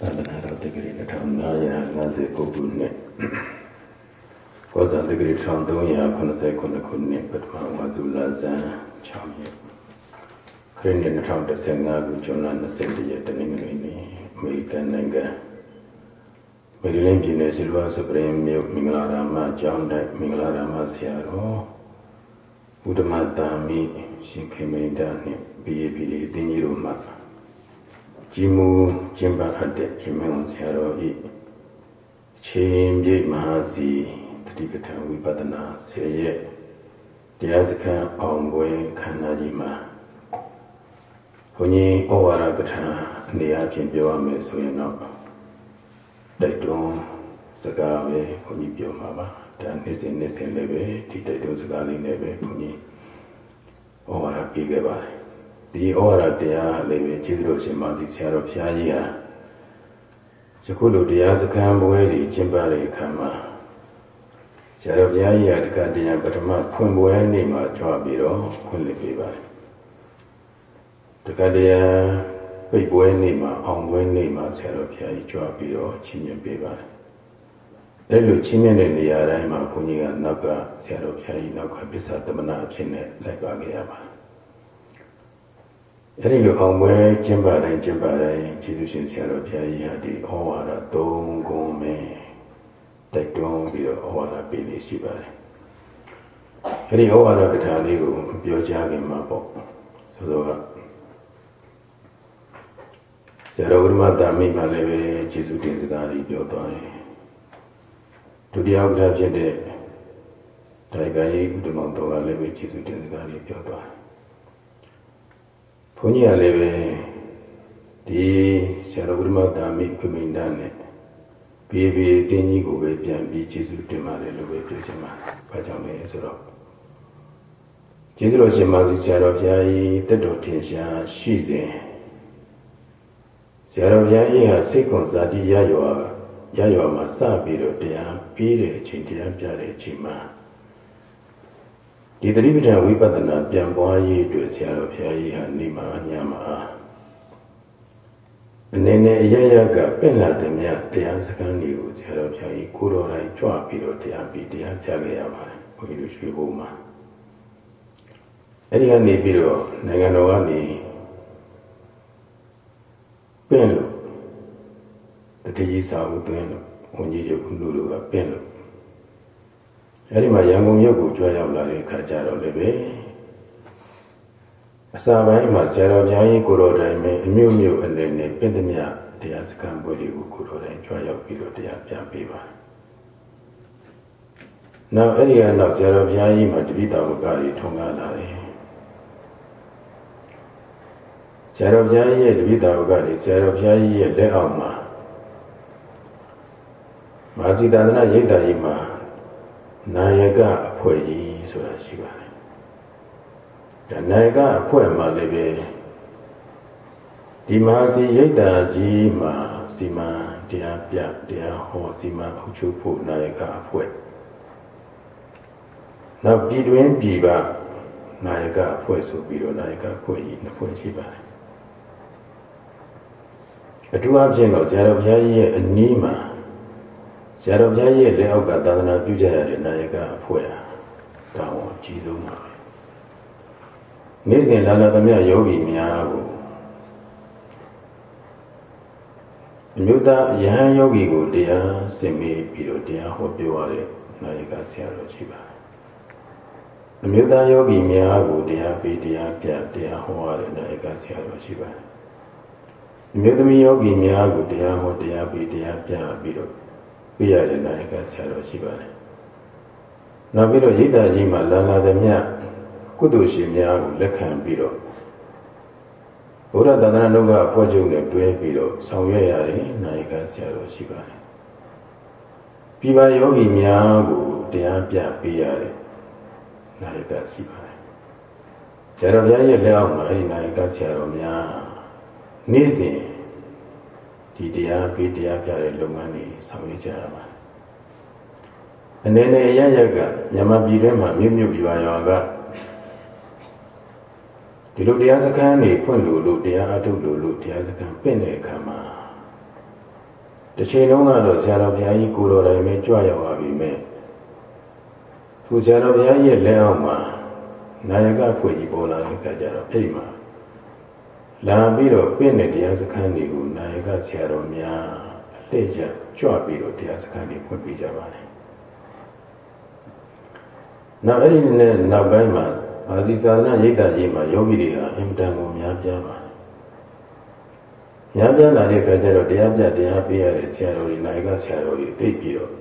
သာသနာတော်တက္ကရာ2559ခုနှစ်ကောဇာတက္ကရာ1389ခုနှစ်ပထမဝါဇူလာဇန်6ရက်ခရစ်နှစ်2015ခုဇွန်လ20ရက်တနင်္ဂနွေနေ့အမေရိကန်နိုင်ငံမေရီလင်းပြည်နယ်ဆီလဝါစပရင်မြို့မင်္ဂလာရာမကျောင်းတိုက်မင်္ဂလာရာမဆရာတော်ဘုဒ္ဓမတာမိရှင်ခေမိန်တာနှင့် BAP အတင်းကြီးတို့မှ ကြီးမူကျင့်ပအပ်တဲ့ရှင်မင်းဆရာတော်ဤချင်းပြည့်မဟာစီတတိပဋ္ဌာန်ဝိပဿနာဆယ်ရက်တရားစခန်းအောင်ပွဲခန္ဓာကြီးမှာဘုန်းကြီးဩဝါဒပဋ္ဌာန်အနေအချင်းပြောရမယ်ဆိုရင်တော့တိုက်တွန်းစကားပဲဘုန်းကြီးပြောမှာပါဒါနေ့စဉ်နေ့စဉ်လည်းပဲဒီတိုက်တွန်းစကားလေးနဲ့ပဲဘုန်းကြီးဩဝါဒပေးခဲ့ပါတယ် ဒီဩဝါဒတရားလေးပဲကျေးဇူးတော်ရှင်ပါစီဆရာတော်ဘုရားကြီးဟာယခုလိုတရားစခန်းပွဲတွေကျင်းပတဲ့အခါမှာဆရာတော်ဘုရားကြီးဟာတက္ကတရားပထမဖွင့်ပွဲနေ့မှာကြွားပြီးတော့ဖွင့်လှစ်ပေးပါတယ်တက္ကတရားပိတ်ပွဲနေ့မှာအောင်ပွဲနေ့မှာဆရာတော်ဘုရားကြီးကြွားပြီးတော့ချီးမြှင့်ပေးပါတယ်အဲ့လိုချင်းမြင့်တဲ့နေရာတိုင်းမှာဘုန်းကြီးကနောက်ကဆရာတော်ဘုရားကြီးနောက်ကပစ္စသမနာအဖြစ်နဲ့လိုက်ပါခဲ့ရပါတယ် အဲ့ဒီလိုအောင်ပွဲကျင်းပတိုင်းကျင်းပတိုင်းကျေးဇူးရှင်ဆရာတော်ဘုရားကြီးဟာဒီဩဝါဒသုံးခုပဲတိုက်တွန်းပြီးတော့ဩဝါဒပေးနေရှိပါတယ်။အဲ့ဒီဩဝါဒကထာလေးကိုပြောကြားခင်မှာပေါ့ဆိုတော့ဆရာတော်ဝိမတာမိမှလည်းပဲကျေးဇူးတင်စကားလေးပြောသွားတယ်။ဒုတိယဥက္ကဋ္ဌဖြစ်တဲ့ဒါဂယိဥဒ္ဓမောင်တော်ကလည်းပဲကျေးဇူးတင်စကားလေးပြောသွားတယ် ဘုန်းကြီးကလည်းပဲဒီဆရာတော်ဘုရားတာမိခမိန်တနဲ့ဘေးဘေးတင်းကြီးကိုပဲပြန်ပြီးကျေးဇူးတင်ပါတယ်လို့ပဲပြောချင်ပါတယ်။ဘာကြောင့်လဲဆိုတော့ကျေးဇူးတော်ရှင်မာစီဆရာတော်ဘုရားကြီးတက်တော်ထင်ရှားရှိစဉ်ဆရာတော်ဘုရားကြီးဟာစိတ်ခွန်ဇာတိရရွာရရွာမှာစပြီးတော့တရားပြီးတဲ့အချိန်တရားပြတဲ့အချိန်မှာ ဒီသတိပဋ္ဌာန်ဝိပဿနာပြန်ပွားရေးအတွက်ဆရာတော်ဘုရားကြီးဟာနေမှာညမှာအနေနဲ့အရရကပြင့်လာတဲ့မြတ်တရားစခန်းတွေကိုဆရာတော်ဘုရားကြီးကိုတော်တိုင်းကြွပြီးတော့တရားပြီးတရားပြခဲ့ရပါတယ်ဘုန်းကြီးတို့ရွှေဘုံမှာအဲဒီကနေပြီးတော့နိုင်ငံတော်ကနေပြင့်လို့တတိယစာဝတ်သွင်းလို့ဝန်ကြီးချုပ်လူတို့ကပြင့်လို့ အဲဒီမှာရန်ကုန်မြို့ကိုကြွရောက်လာတဲ့အခါကျတော့လည်းပဲအစာပိုင်းမှာဆရာတော်ဘုရားကြီးကိုတော်တိုင်ပဲအမျိုးမျိုးအနေနဲ့ပြည့်သမျှတရားစခန်းပွဲတွေကိုကိုတော်တိုင်ကြွရောက်ပြီးတော့တရားပြန်ပေးပါတယ်။နောက်အဲ့ဒီကနောက်ဆရာတော်ဘုရားကြီးမှာတပိတာဝကတွေထုံကားလာတယ်။ဆရာတော်ဘုရားကြီးရဲ့တပိတာဝကတွေဆရာတော်ဘုရားကြီးရဲ့လက်အောက်မှာမာစီတန္တနာရိတ်တာကြီးမှာ နာယကအဖွဲ့ကြီးဆိုတာရှိပါတယ်။ဒါနာယကအဖွဲ့မှာလည်းပဲဒီမဟာစီရိတ်တာကြီးမှာစီမံတရားပြတရားဟောစီမံအုပ်ချုပ်ဖို့နာယကအဖွဲ့နောက်ပြည်တွင်းပြည်ပနာယကအဖွဲ့ဆိုပြီးတော့နာယကအဖွဲ့ကြီးနှစ်ဖွဲ့ရှိပါတယ်အထူးအဖြင့်တော့ဇာတော်ဘုရားကြီးရဲ့အနီးမှာဆ ရာတော်ဘုရားရဲ့လက်အောက်ကသာသနာပြုကြရတဲ့နာယကအဖွဲ့ဟာတောင်းအကြီးဆုံးပါပဲနေ့စဉ်လာလာသမျှယောဂီများကိုအမျိုးသားယဟန်ယောဂီကိုတရားဆင်ပေးပြီးတော့တရားဟောပြောရတဲ့နာယကဆရာတော်ရှိပါတယ်အမျိုးသားယောဂီများကိုတရားပေးတရားပြတရားဟောရတဲ့နာယကဆရာတော်ရှိပါတယ်အမျိုးသမီးယောဂီများကိုတရားဟောတရားပေးတရားပြပြီးတော့ ပြရတဲ့နာယကဆရာတော်ရှိပါတယ်။နောက်ပြီးတော့ရိတ်တာကြီးမှာလာလာသည်မြတ်ကုသိုလ်ရှင်များကိုလက်ခံပြီးတော့ဘုရားတန်ត្រာနုကအဖွဲ့ချုပ်နဲ့တွဲပြီးတော့ဆောင်ရွက်ရတဲ့နာယကဆရာတော်ရှိပါတယ်။ပြပါယောဂီများကိုတရားပြပေးရတဲ့နာယကရှိပါတယ်။ဆရာတော်ဘုရားရဲ့လက်အောက်မှာအဲဒီနာယကဆရာတော်များနေ့စဉ် ဒီတရားပေးတရားပြတဲ့လုပ်ငန်းတွေဆောင်ရွက်ကြရပါတယ်။အနေနဲ့ရရကမြန်မာပြည်ထဲမှာမြို့မြို့ရွာရွာကဒီလိုတရားစခန်းတွေဖွင့်လို့လို့တရားအထုတ်လို့လို့တရားစခန်းပြင့်တဲ့အခါမှာတစ်ချိန်လုံးကတော့ဆရာတော်ဘုရားကြီးကိုတော်တိုင်ပဲကြွရောက်ပါပြီမဲ့သူဆရာတော်ဘုရားကြီးရဲ့လက်အောက်မှာနာယကဖွဲ့ကြီးပေါ်လာတဲ့အခါကျတော့အဲ့ဒီမှာ လာပြီးတော့ပြင့်တဲ့တရားစခန်းတွေကိုနာယကဆရာတော်များအလှည့်ကျကြွပြီးတော့တရားစခန်းတွေဖွင့်ပေးကြပါတယ်နောက်အဲ့ဒီနဲ့နောက်ပိုင်းမှာအာဇီသာနာရိတ်တာကြီးမှာယောဂီတွေကအင်တန်ကိုများပြားပါတယ်များပြားလာတဲ့အခါကျတော့တရားပြတရားပေးရတဲ့ဆရာတော်ကြီးနိုင်ကဆရာတော်ကြီးသိပြီးတော့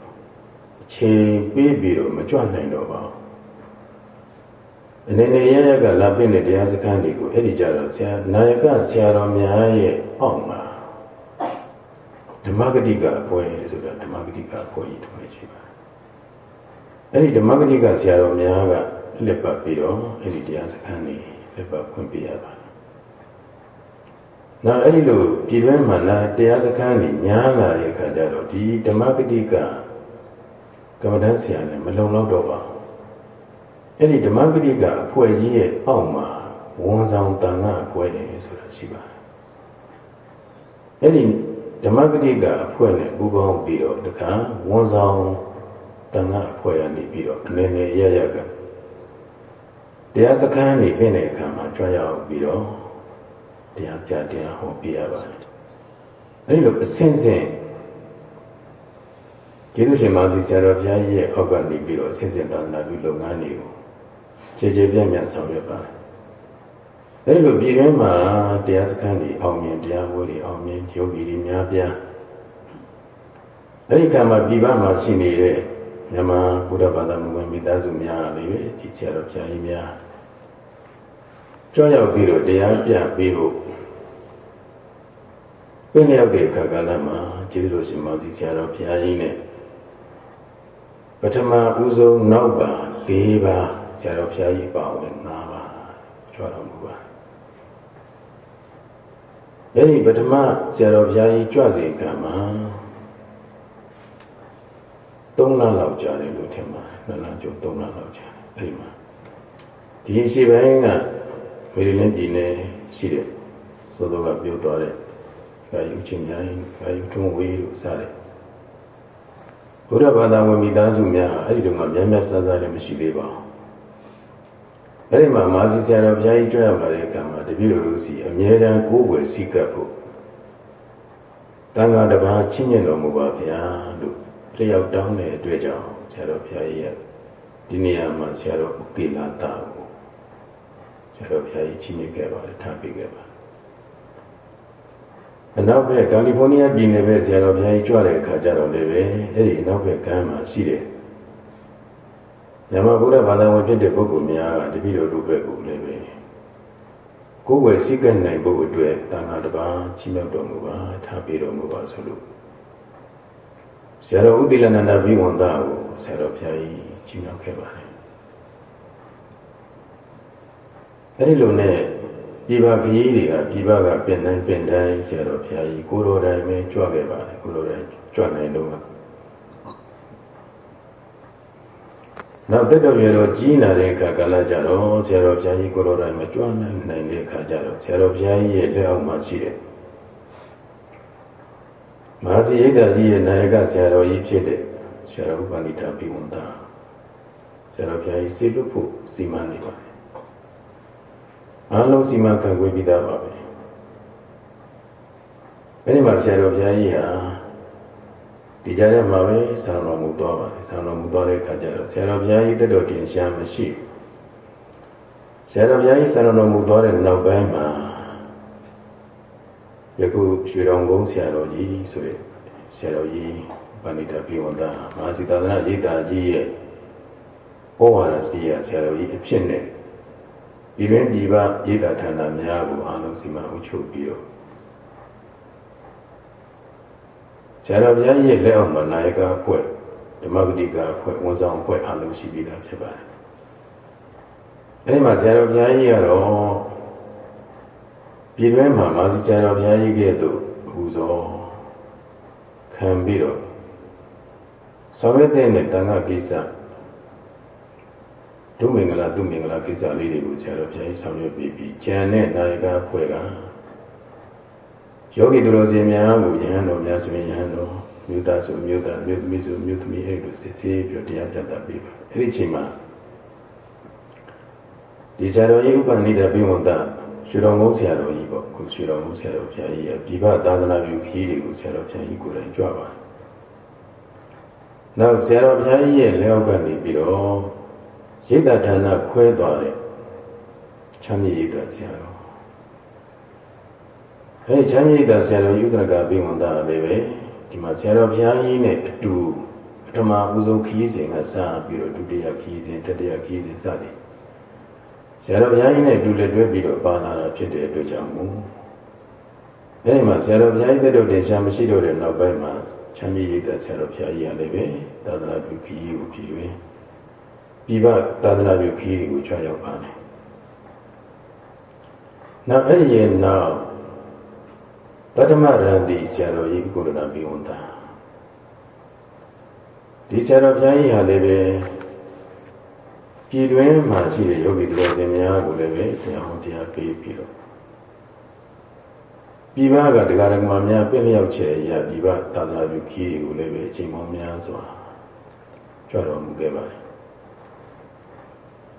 အချိန်ပေးပြီးတော့မကြွနိုင်တော့ပါဘူး အနေနဲ့ရရကလာပင့်တဲ့တရားစခန်းတွေကိုအဲ့ဒီကြတော့ဆရာနာယကဆရာတော်များရဲ့အောက်မှာဓမ္မဂတိကအပွဲဆိုတာဓမ္မဂတိကအပွဲကြီးတမရှိပါအဲ့ဒီဓမ္မဂတိကဆရာတော်များကလက်ပတ်ပြီးတော့အဲ့ဒီတရားစခန်းတွေလက်ပတ်ဖွင့်ပြရပါတယ်နောက်အဲ့ဒီလိုပြည်တွင်းမှာလာတရားစခန်းကြီးများလာတဲ့အခါကျတော့ဒီဓမ္မဂတိကကမ္မဋ္ဌာန်းဆရာနဲ့မလုံလောက်တော့ပါဘူး အဲ့ဒီဓမ္မဂတိကအဖွဲ့ကြီးရဲ့အောက်မှာဝန်ဆောင်တန်ခါအဖွဲ့တယ်ဆိုတာရှိပါတယ်အဲ့ဒီဓမ္မဂတိကအဖွဲ့နဲ့ပူးပေါင်းပြီးတော့တခါဝန်ဆောင်တန်ခါအဖွဲ့ရနေပြီးတော့အနေနဲ့ရရကတရားစခန်းနေပြင်တဲ့အခါမှာကြွားရောက်ပြီးတော့တရားပြတရားဟောပြရပါတယ်အဲဒီလိုအစဉ်စဉ်ကျေးဇူးရှင်မာသီဆရာတော်ဘုရားကြီးရဲ့အောက်ကနေပြီးတော့အစဉ်စဉ်သာသနာပြုလုပ်ငန်းတွေကို ခြေခြေပြန့်ပြန့်ဆောင်ရွက်ပါတယ်အဲဒီလိုပြည်တွင်းမှာတရားစခန်းတွေအောင်မြင်တရားပွဲတွေအောင်မြင်ယောဂီတွေများပြားအဲဒီကံမှာပြည်ပမှာရှိနေတဲ့မြန်မာဘုရားဘာသာမဝင်မိသားစုများလည်းပဲဒီဆရာတော်ဘုရားကြီးများကြွရောက်ပြီးတော့တရားပြပေးဖို့ပြည့်လျောက်တဲ့အခါကလည်းမှာကျေးဇူးတော်ရှင်မောင်တီဆရာတော်ဘုရားကြီးနဲ့ပထမဦးဆုံးနောက်ပါ၄ပါး ဆရာတော်ဘုရားကြီးပါဝင်၅ပါးကြွတော်မူပါအဲ့ဒီပထမဆရာတော်ဘုရားကြီးကြွစေကံမှာ၃လလောက်ကြာတယ်လို့ထင်ပါတယ်နှစ်လကျော်၃လလောက်ကြာတယ်အဲ့ဒီမှာဒီရှိပိုင်းကမေရီလင်းပြည်နယ်ရှိတဲ့သို့တော့ကပြောသွားတဲ့ကာယုချင်းများကာယုထုံးဝေးလို့စတယ်ဘုရားဘာသာဝင်မိသားစုများအဲ့ဒီတော့မှများများဆန်းဆန်းလည်းမရှိသေးပါဘူး အဲ့ဒီမှာမာစီဆရာတော်ဘုရားကြီးကြွရောက်လာတဲ့အခါမှာတပည့်တော်တို့စီအမြဲတမ်းကိုယ်ွယ်စည်းကပ်ဖို့တန်ခါတစ်ပါးချင်းညင်တော်မူပါဗျာလို့တယောက်တောင်းတဲ့အတွက်ကြောင့်ဆရာတော်ဘုရားကြီးရဲ့ဒီနေရာမှာဆရာတော်ဥကိလာတာကိုဆရာတော်ဘုရားကြီးချင်းညင်ခဲ့ပါတယ်ထားပေးခဲ့ပါတယ်အနောက်ဘက်ကယ်လီဖိုးနီးယားပြည်နယ်ပဲဆရာတော်ဘုရားကြီးကြွတဲ့အခါကျတော့လည်းပဲအဲ့ဒီအနောက်ဘက်ကမ်းမှာရှိတယ် မြန်မာဗုဒ္ဓဘာသာဝင်ဖြစ်တဲ့ပုဂ္ဂိုလ်များကတပည့်တော်တို့ဘက်ကိုလည်းပဲကိုယ်ဝယ်စည်းကပ်နိုင်ဖို့အတွက်တန်ခါတစ်ပါးချီးမြှောက်တော်မူပါထားပေးတော်မူပါဆိုလို့ဆရာတော်ဥတိလနန္ဒဘိဝန္တကိုဆရာတော်ဘုရားကြီးချီးမြှောက်ခဲ့ပါတယ်အဲ့ဒီလိုနဲ့ပြည်ပခရီးတွေကပြည်ပကပြင်တိုင်းပြင်တိုင်းဆရာတော်ဘုရားကြီးကိုလိုတိုင်းပဲကြွခဲ့ပါတယ်ကိုလိုတိုင်းကြွနိုင်လို့ နောက်တက်တော်ရတော်ကြီးလာတဲ့အခါကလည်းကြတော့ဆရာတော်ဘုရားကြီးကိုလိုတိုင်းမကြွနိုင်နိုင်တဲ့အခါကျတော့ဆရာတော်ဘုရားကြီးရဲ့လက်အောက်မှာရှိတဲ့မဟာစီရိတ်တကြီးရဲ့နာယကဆရာတော်ကြီးဖြစ်တဲ့ဆရာတော်ဥပဏိတာဘိဝန္တာဆရာတော်ဘုရားကြီးစေလွတ်ဖို့စီမံနေပါတယ်အားလုံးစီမံခန့်ခွဲပြီးသားပါပဲအဲဒီမှာဆရာတော်ဘုရားကြီးဟာ ဒီကြားထဲမှာပဲဆံတော်မူသွားပါတယ်ဆံတော်မူသွားတဲ့အခါကျတော့ဆရာတော်ဘုရားကြီးတက်တော်တင်ရှားမရှိဆရာတော်ဘုရားကြီးဆံတော်မူသွားတဲ့နောက်ပိုင်းမှာယခုရွှေတော်ကုန်းဆရာတော်ကြီးဆိုရယ်ဆရာတော်ကြီးဗန္ဒိတပြေဝန္တာမဟာစီသာသနာရိပ်သာကြီးရဲ့ဘဝရစီရဆရာတော်ကြီးအဖြစ်နဲ့ဒီတွင်ဒီပါရိပ်သာဌာနများကိုအားလုံးစီမံအုပ်ချုပ်ပြီးတော့ ဆရာတော်ဘုရားရဲ့လက်အောက်မှာနာယကအဖွဲ့ဓမ္မဂတိကအဖွဲ့ဝန်ဆောင်အဖွဲ့အားလုံးရှိပြီးသားဖြစ်ပါတယ်။အဲဒီမှာဆရာတော်ဘုရားကြီးကတော့ပြည်တွင်းမှာမာစီဆရာတော်ဘုရားကြီးကဲ့သို့ဟူသောခံပြီးတော့ဆောင်ရွက်တဲ့နဲ့တန်ခါကိစ္စဒုမင်္ဂလာသူမင်္ဂလာကိစ္စလေးတွေကိုဆရာတော်ဘုရားကြီးဆောင်ရွက်ပြီးပြီးကျန်တဲ့နာယကအဖွဲ့က ယောဂီသူတော်စင်များကိုယဟန်တော်များဆိုရင်ယဟန်တော်မြို့သားဆိုမြို့သားမြို့သမီးဆိုမြို့သမီးအဲ့လိုစစ်ဆေးပြီးတရားပြတ်တာပြီးပါအဲ့ဒီအချိန်မှာဒီဆရာတော်ကြီးဥပနိဒပိဝန္တရွှေတော်ငုံဆရာတော်ကြီးပေါ့ခုရွှေတော်ငုံဆရာတော်ဘုရားကြီးရဲ့ဒီဘသာသနာပြုခီးတွေကိုဆရာတော်ဘုရားကြီးကိုယ်တိုင်ကြွပါနောက်ဆရာတော်ဘုရားကြီးရဲ့လက်အောက်ကနေပြီးတော့ရိတ်တဌာနခွဲသွားတဲ့ချမ်းမြေရိတ်တဆရာတော် အဲချမ်းမြေရိတ်တဆရာတော်ယူဇနကပိဝန္တလည်းပဲဒီမှာဆရာတော်ဘုရားကြီးနဲ့အတူပထမဦးဆုံးခီးစဉ်ကစပြီးတော့ဒုတိယခီးစဉ်တတိယခီးစဉ်စသည်ဆရာတော်ဘုရားကြီးနဲ့အတူလက်တွဲပြီးတော့ပါလာတာဖြစ်တဲ့အတွက်ကြောင့်မို့အဲဒီမှာဆရာတော်ဘုရားကြီးတဲ့တော့တင်ရှားမရှိတော့တဲ့နောက်ပိုင်းမှာချမ်းမြေရိတ်တဆရာတော်ဘုရားကြီးကလည်းပဲသာသနာပြုခီးကိုပြည်တွင်ပြည်ပသာသနာပြုခီးတွေကိုချွတ်ရောက်ပါတယ်နောက်အဲ့ဒီရဲ့နောက် ပထမရန်တိဆရာတော်ကြီးကိုရဏဘိဝန္တာဒီဆရာတော်ဘုရားကြီးဟာလည်းပဲပြည်တွင်းမှာရှိတဲ့ယောဂီတော်စင်များကိုလည်းပဲတရားဟောတရားပေးပြီးတော့ပြည်ပကတရားဓမ္မများပြည့်လျောက်ချေရပြည်ပသာသနာပြုခီးတွေကိုလည်းပဲအချိန်မောင်းများစွာကြွတော်မူခဲ့ပါတယ်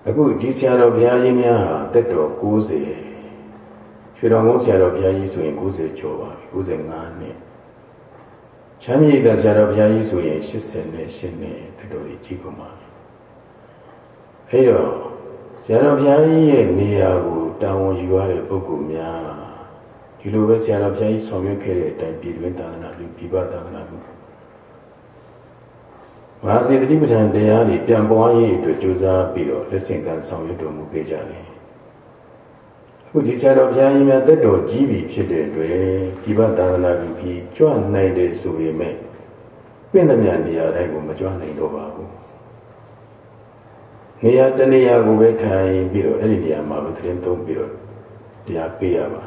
အခုဒီဆရာတော်ဘုရားကြီးများဟာတက်တော်90 ရွှေတော်ကုန်းဆရာတော်ဘုရားကြီးဆိုရင်90ကျော်ပါပြီ95နှစ်ချမ်းမြေ့တဲ့ဆရာတော်ဘုရားကြီးဆိုရင်88နှစ်တက်တော်ကြီးကြီးကုန်ပါပြီအဲတော့ဆရာတော်ဘုရားကြီးရဲ့နေရာကိုတာဝန်ယူရတဲ့ပုဂ္ဂိုလ်များဒီလိုပဲဆရာတော်ဘုရားကြီးဆောင်ရွက်ခဲ့တဲ့အတိုင်းပြည်တွင်းသာသနာ့လူပြည်ပသာသနာ့လူမဟာစေတတိပဋ္ဌာန်တရားတွေပြန်ပွားရေးအတွက်ကြိုးစားပြီးတော့လက်ဆင့်ကမ်းဆောင်ရွက်တော်မူခဲ့ကြတယ် ခုဒီဆရာတော်ဘုရားကြီးများတက်တော်ကြီးပြီဖြစ်တဲ့အတွက်ဒီဘသာသနာပြုပြီးကြွနိုင်တယ်ဆိုပေမဲ့ပြင့်သမျှနေရာတိုင်းကိုမကြွနိုင်တော့ပါဘူးနေရာတနေရာကိုပဲထိုင်ပြီးတော့အဲ့ဒီနေရာမှာပဲသတင်းသုံးပြီးတော့တရားပေးရပါ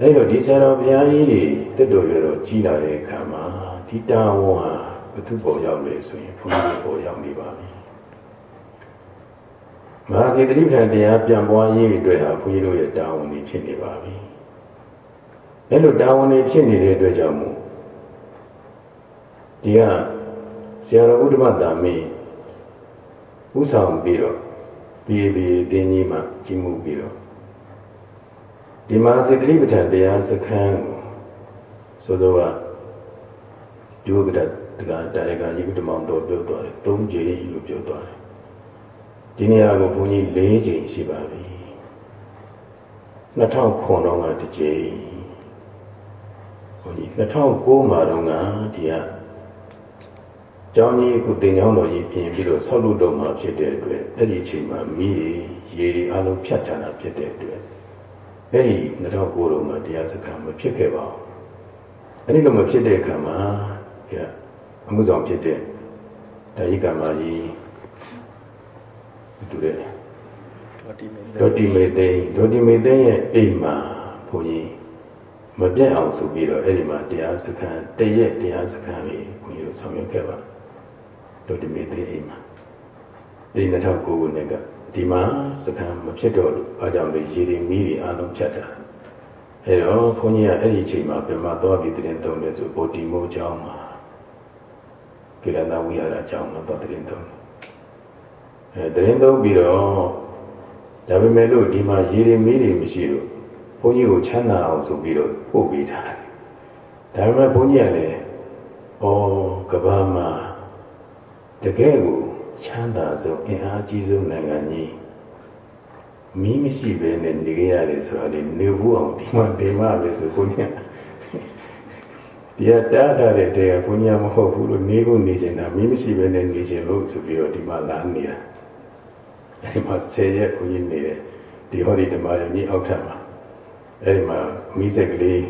အဲ့တော့ဒီဆရာတော်ဘုရားကြီးတွေတက်တော်ရတော့ကြီးလာတဲ့အခါမှာဒီတာဝန်ဟာဘုသူ့ပေါ်ရောက်လေဆိုရင်ဘုရားပေါ်ရောက်နေပါပြီ မဟာစေတတိပ္ပံတရားပြန်ပွားရေးအတွက်ဟာဘုန်းကြီးတို့ရဲ့တာဝန်တွေဖြစ်နေပါပြီ။အဲလိုတာဝန်တွေဖြစ်နေတဲ့အတွက်ကြောင့်မို့ဒီကဆရာတော်ဥဒ္ဓမတာမင်းဥဆောင်ပြီးတော့ဒီဒီတင်းကြီးမှကြီးမှုပြီးတော့ဒီမဟာစေတတိပ္ပံတရားစခန်းကိုဆိုတော့ကဒီဝကတတရားတရားကကြီးကတမောင်တော်ပြောသွားတယ်၃ကြိမ်လို့ပြောသွားတယ် ဒီနေရာကိုဘုန်းကြီး၄ချိန်ရှိပါပြီ2009တော့ကတစ်ချိန်ဘုန်းကြီး2009မှာတော့ကဒီကကျောင်းကြီးကုတင်ကျောင်းတော်ကြီးပြင်ပြီးတော့ဆောက်လုပ်တော့မှဖြစ်တဲ့အတွက်အဲ့ဒီအချိန်မှာမိရေအလုံးဖြတ်ထားတာဖြစ်တဲ့အတွက်အဲ့ဒီ2009တော့မှတရားစခန်းမဖြစ်ခဲ့ပါဘူးအဲ့ဒီလိုမဖြစ်တဲ့အခါမှာအမှုဆောင်ဖြစ်တဲ့ဒါယိကမာကြီး တူတယ်ဒေါတိမေသိန်းဒေါတိမေသိန်းရဲ့အိမ်မှာဘုန်းကြီးမပြတ်အောင်ဆိုပြီးတော့အဲ့ဒီမှာတရားစခန်းတရက်တရားစခန်းလေးဘုန်းကြီးတို့ဆောင်ရွက်ခဲ့ပါဒေါတိမေသိန်းအိမ်မှာဒီ2009ခုနှစ်ကဒီမှာစခန်းမဖြစ်တော့လို့အားကြောင့်လေရေတွေမီးတွေအားလုံးဖြတ်တာအဲ့တော့ဘုန်းကြီးကအဲ့ဒီအချိန်မှာပြန်မသွားပြီးတရင်သုံးတယ်ဆိုဗောတိမိုးကျောင်းမှာကိရဏဝိရဒကျောင်းမှာသွားတရင်သုံးတယ် အဲတရင်သုံးပြီးတော့ဒါပေမဲ့လို့ဒီမှာရေတွေမီးတွေမရှိလို့ဘုန်းကြီးကိုချမ်းသာအောင်ဆိုပြီးတော့ပို့ပေးထားတယ်ဒါပေမဲ့ဘုန်းကြီးကလည်းဩကဘာမှာတကယ်ကိုချမ်းသာဆုံးအင်အားကြီးဆုံးနိုင်ငံကြီးမီးမရှိဘဲနဲ့နေကြရတယ်ဆိုတာလေနေဘူးအောင်ဒီမှာဒီမှာပဲဆိုဘုန်းကြီးဒီကတားထားတဲ့တဲကဘုန်းကြီးမဟုတ်ဘူးလို့နေဖို့နေချင်တာမီးမရှိဘဲနဲ့နေချင်လို့ဆိုပြီးတော့ဒီမှာလာနေတာအဲ ဒီမှာ10ရက်ကိုကြီးနေတယ်ဒီဟောဒီဓမ္မယုံကြီးအောက်ထပ်မှာအဲဒီမှာမိစက်ကလေး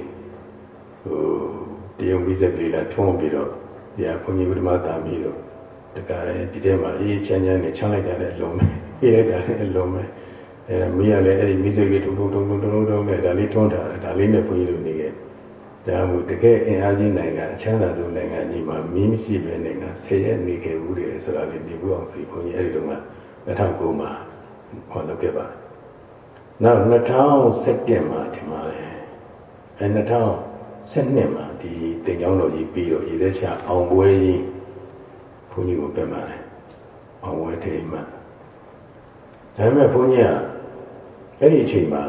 ဟိုတရုံမိစက်ကလေးလာထုံးပြီးတော့ဒီဟာဘုန်းကြီးဘုရားတာပြီးတော့တကယ်ဒီထဲမှာအေးချမ်းချမ်းနဲ့ချမ်းလိုက်ကြတဲ့အလုံးပဲအေးလိုက်တာလည်းအလုံးပဲအဲမိရလည်းအဲ့ဒီမိစက်ကလေးထုံထုံထုံထုံထုံထုံနဲ့ဒါလေးထွန်းတာဒါလေးနဲ့ဘုန်းကြီးတို့နေခဲ့ဒါမှမဟုတ်တကယ်အင်အားကြီးနိုင်ငံအချမ်းသာဆုံးနိုင်ငံကြီးမှာမင်းမရှိပဲနိုင်ငံ10ရက်နေခဲ့ဘူးတယ်ဆိုတာလေးနေဘူးအောင်ဆိုဘုန်းကြီးအဲ့ဒီတော့က 2009မှာဟောလုပ်ခဲ့ပါနောက်2017မှာဒီမှာလေအဲ2012မှာဒီတင်ကြောင်းတော်ကြီးပြီးတော့ရေသက်ချအောင်ပွဲကြီးဘုန်းကြီးကိုပြတ်ပါတယ်အောင်ပွဲထိမှဒါပေမဲ့ဘုန်းကြီးကအဲ့ဒီအချိန်မှာ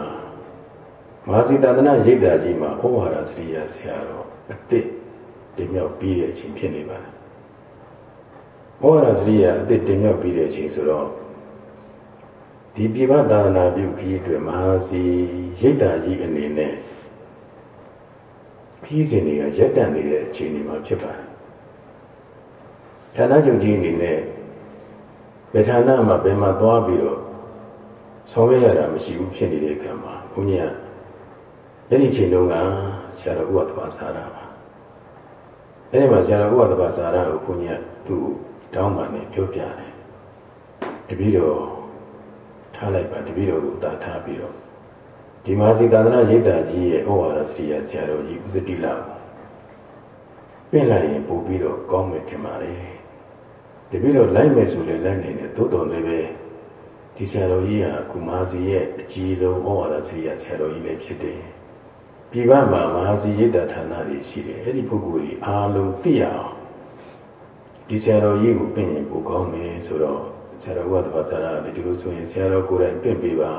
မဟာစီတသနာရိပ်တာကြီးမှာဩဝါဒစရိယဆရာတော်အစ်စ်တင်မြောက်ပြီးတဲ့အချိန်ဖြစ်နေပါတယ်ဩဝါဒစရိယအစ်စ်တင်မြောက်ပြီးတဲ့အချိန်ဆိုတော့ ဒီပြပသာနာပြုခီးအတွက်မဟာစီရိတ်တာကြီးအနေနဲ့ခီးစဉ်တွေကရက်တန့်နေတဲ့အချိန်တွေမှာဖြစ်ပါတယ်။ဌာနချုပ်ကြီးအနေနဲ့ဗေဌာနမှာဘယ်မှာသွားပြီးတော့ဆောင်ရွက်ရတာမရှိဘူးဖြစ်နေတဲ့အခါမှာဘုန်းကြီးကအဲ့ဒီချိန်တုန်းကဆရာတော်ဥပဒဘာစာရပါ။အဲ့ဒီမှာဆရာတော်ဥပဒဘာစာရကိုဘုန်းကြီးကသူ့တောင်းပန်နဲ့ပြောပြတယ်။တပည့်တော် ထားလိုက်ပါတပည့်တော်ကိုတာထားပြီးတော့ဒီမာစီသာသနာရိပ်တာကြီးရဲ့ဩဝါဒစရိယဆရာတော်ကြီးဥစတိလာကိုပြင်လိုက်ရင်ပို့ပြီးတော့ကောင်းမယ်ထင်ပါလေတပည့်တော်လိုက်မယ်ဆိုလည်းလိုက်နေတယ်သို့တော်လည်းပဲဒီဆရာတော်ကြီးဟာကုမာစီရဲ့အကြီးဆုံးဩဝါဒစရိယဆရာတော်ကြီးလည်းဖြစ်တယ်ပြည်ပမှာမဟာစီရိပ်တာဌာနတွေရှိတယ်အဲ့ဒီပုဂ္ဂိုလ်ကြီးအားလုံးသိရအောင်ဒီဆရာတော်ကြီးကိုပြင်ရင်ပိုကောင်းမယ်ဆိုတော့ ဆရာတော်ကတပတ်ဆရာလည်းဒီလိုဆိုရင်ဆရာတော်ကိုယ်တိုင်ပြင့်ပေးပါ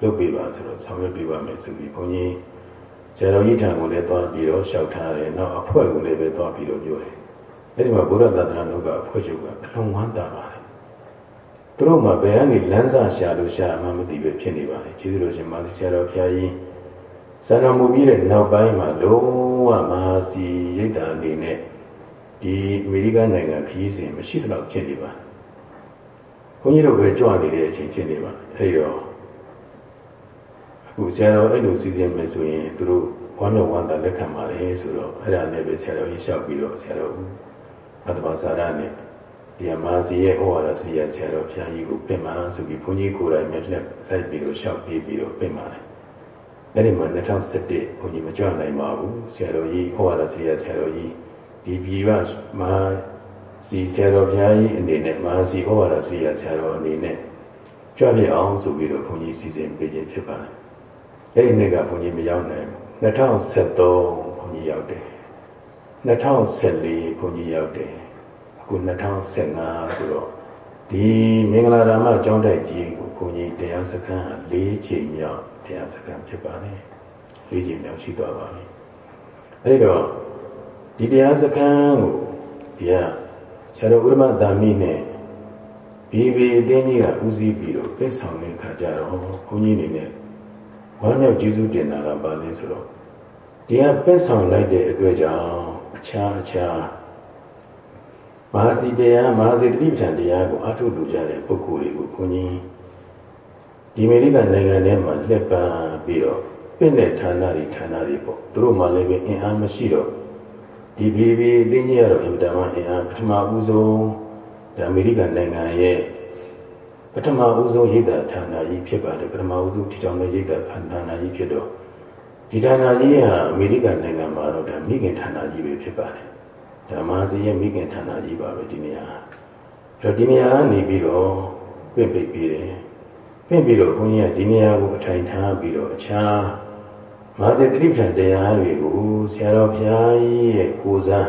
လုပ်ပေးပါဆိုတော့ဆောင်ရွက်ပေးပါမယ်ဆိုပြီးဘုန်းကြီးဆရာတော်ကြီးထံကိုလည်းသွားပြီးတော့လျှောက်ထားတယ်နောက်အဖွဲ့ကိုလည်းပဲသွားပြီးတော့ပြောတယ်အဲဒီမှာဘုရားသာသနာ့လောကအဖွဲ့ချုပ်ကအလုံးဝမ်းသာပါတယ်သူတို့မှဘယ်ကနေလမ်းစာရှာလို့ရှာမှမသိပဲဖြစ်နေပါလေကျေးဇူးတော်ရှင်မာသီဆရာတော်ဖျားကြီးဆန္ဒမူပြီးတဲ့နောက်ပိုင်းမှာလုံးဝမဟာစီရိတ်တာအနေနဲ့ဒီအမေရိကန်နိုင်ငံခရီးစဉ်မရှိတော့ဖြစ်နေပါတယ် ဘုန်းကြီးတို့ပဲကြွနေတဲ့အချိန်ဖြစ်နေပါအဲဒီတော့အခုဆရာတော်အဲ့လိုစီစဉ်မယ်ဆိုရင်သူတို့ဝမ်းမြောက်ဝမ်းသာလက်ခံပါလေဆိုတော့အဲ့ဒါနဲ့ပဲဆရာတော်ကြီးလျှောက်ပြီးတော့ဆရာတော်အတ္တဘာသာရနဲ့ဒီမာစီရဲ့ဩဝါဒစီရဲ့ဆရာတော်ဘုရားကြီးကိုပြင်မှန်ဆိုပြီးဘုန်းကြီးကိုယ်တိုင်မျက်လက်လိုက်ပြီးတော့လျှောက်ပြီးပြီးတော့ပြင်မှန်တယ်အဲ့ဒီမှာ2017ဘုန်းကြီးမကြွနိုင်ပါဘူးဆရာတော်ကြီးဩဝါဒစီရဲ့ဆရာတော်ကြီးဒီပြည်ကမာ စီဆရာတော်ဘုရားကြီးအနေနဲ့မဟာစီဩဝါဒစီရဆရာတော်အနေနဲ့ကြွပြအောင်ဆိုပြီးတော့ဘုန်းကြီးစီစဉ်ပေးခြင်းဖြစ်ပါတယ်။အဲဒီနေ့ကဘုန်းကြီးမရောက်နိုင်ဘူး။2013ဘုန်းကြီးရောက်တယ်။2014ဘုန်းကြီးရောက်တယ်။အခု2015ဆိုတော့ဒီမင်္ဂလာရာမကျောင်းတိုက်ကြီးကိုဘုန်းကြီးတရားစခန်းဟာ၄ချိန်မြောက်တရားစခန်းဖြစ်ပါတယ်။၄ချိန်မြောက်ရှိသွားပါပြီ။အဲဒီတော့ဒီတရားစခန်းကိုဒီက ဆရာတော်ဥရမတာမိနဲ့ဘီဘီအတင်းကြီးကဦးစီးပြီးတော့ပြည့်ဆောင်တဲ့ခါကျတော့ဘုန်းကြီးနေနဲ့ဝမ်းမြောက်ကျေးဇူးတင်တာကပါလဲဆိုတော့ဒီကပြည့်ဆောင်လိုက်တဲ့အတွက်ကြောင့်အခြားအခြားမဟာစီတရားမဟာစီတတိပဋ္ဌာန်တရားကိုအထုလို့ကြတဲ့ပုဂ္ဂိုလ်တွေကိုဘုန်းကြီးဒီအမေရိကန်နိုင်ငံထဲမှာလက်ပံပြီးတော့ပြင့်တဲ့ဌာနတွေဌာနတွေပေါ့သူတို့မှလည်းပဲအင်အားမရှိတော့ ဒီဘီဘီအသိဉာဏ်ကတော့အင်တာမအင်အားပထမဦးဆုံးဒါအမေရိကန်နိုင်ငံရဲ့ပထမဦးဆုံးရိပ်သာဌာနကြီးဖြစ်ပါတယ်ပထမဦးဆုံးထီထောင်တဲ့ရိပ်သာဌာနကြီးဖြစ်တော့ဒီဌာနကြီးဟာအမေရိကန်နိုင်ငံမှာတော့ဒါမိခင်ဌာနကြီးပဲဖြစ်ပါတယ်ဒါမဟာစီရဲ့မိခင်ဌာနကြီးပါပဲဒီနေရာအဲ့တော့ဒီနေရာကနေပြီးတော့ပြင့်ပိတ်ပြီးတယ်ပြင့်ပြီးတော့ဘုန်းကြီးကဒီနေရာကိုအထိုင်ထားပြီးတော့အခြား မာသတိပ္ပံတရားတွေကိုဆရာတော်ဘုရားကြီးရဲ့ကိုယ်စား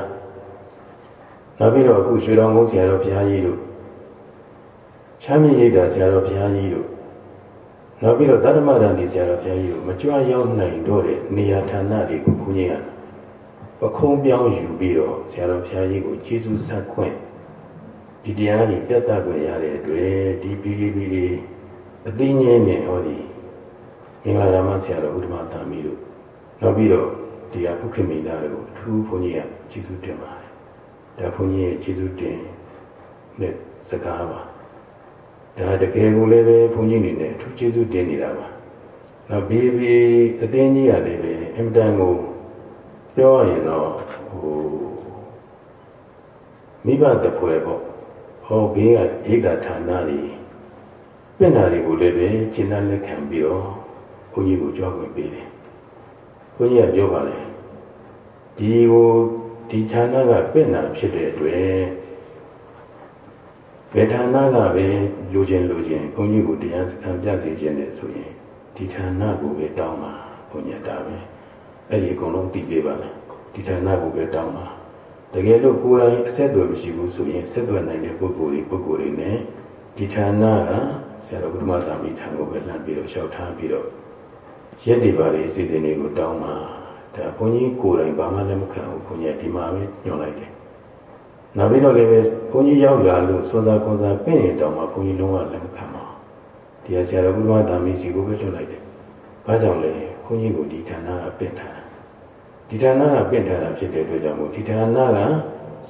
နောက်ပြီးတော့အခုရွှေတော်ကုန်းဆရာတော်ဘုရားကြီးတို့ချမ်းမြေရိပ်သာဆရာတော်ဘုရားကြီးတို့နောက်ပြီးတော့တတ္တမရံဒီဆရာတော်ဘုရားကြီးတို့မကြွရောက်နိုင်တော့တဲ့နေရာဌာနတွေကိုဘုန်းကြီးကပခုံးပြောင်းယူပြီးတော့ဆရာတော်ဘုရားကြီးကိုကျေးဇူးဆက်ခွင့်ဒီတရားကြီးပြတ်တတ်ခွင့်ရတဲ့အတွက်ဒီ PPP အသိဉာဏ်နဲ့ဟောဒီ မင်္ဂလာရမဆရာတော်ဥဒ္ဓမတာမီတို့နောက်ပြီးတော့ဒီဟာဘုခင်မိသားတို့အထူးဘုန်းကြီးကကျေးဇူးတင်ပါတယ်ဒါဘုန်းကြီးရဲ့ကျေးဇူးတင်တဲ့စကားပါဒါတကယ်ကိုလည်းပဲဘုန်းကြီးအနေနဲ့အထူးကျေးဇူးတင်နေတာပါနောက်ဘေးဘေးအသင်းကြီးရလည်းပဲအင်မတန်ကိုပြောရရင်တော့ဟိုမိဘတပွဲပေါ့ဟောဘေးကဧကဌာနတွေပြင်တာတွေကိုလည်းပဲရှင်းလလက်ခံပြီးတော့ ဘုန်းကြီးကိုကြွားခွင့်ပေးတယ်ဘုန်းကြီးကပြောပါလေဒီကိုဒီဌာနကပြင့်တာဖြစ်တဲ့အတွက်ဘယ်ဌာနကပဲလူချင်းလူချင်းဘုန်းကြီးကိုတရားစခန်းပြစေခြင်းနဲ့ဆိုရင်ဒီဌာနကိုပဲတောင်းပါဘုန်းကြီးတာပဲအဲ့ဒီအကုန်လုံးသိပေးပါမယ်ဒီဌာနကိုပဲတောင်းပါတကယ်လို့ကိုယ်တိုင်အဆက်အသွယ်မရှိဘူးဆိုရင်ဆက်သွယ်နိုင်တဲ့ပုဂ္ဂိုလ်တွေပုဂ္ဂိုလ်တွေနဲ့ဒီဌာနကဆရာတော်ဘုရားသာမိထံကိုပဲလမ်းပြီးတော့လျှောက်ထားပြီးတော့ ရက်ဒီပါလေးအစီအစဉ်တွေကိုတောင်းပါဒါဘုန်းကြီးကိုယ်တိုင်ဘာမှလည်းမခံဘူးဘုန်းကြီးဒီမှာပဲညွှန်လိုက်တယ်နောက်ပြီးတော့လည်းပဲဘုန်းကြီးရောက်လာလို့စွန်သာကွန်စာပြင့်ရင်တောင်းမှဘုန်းကြီးလုံးဝလည်းမခံပါဘူးဒီဆရာတော်ဘုရားသာမိစီကိုပဲညွှန်လိုက်တယ်ဘာကြောင့်လဲဘုန်းကြီးကိုဒီဌာနကပြင့်ထားတာဒီဌာနကပြင့်ထားတာဖြစ်တဲ့အတွက်ကြောင့်မို့ဒီဌာနက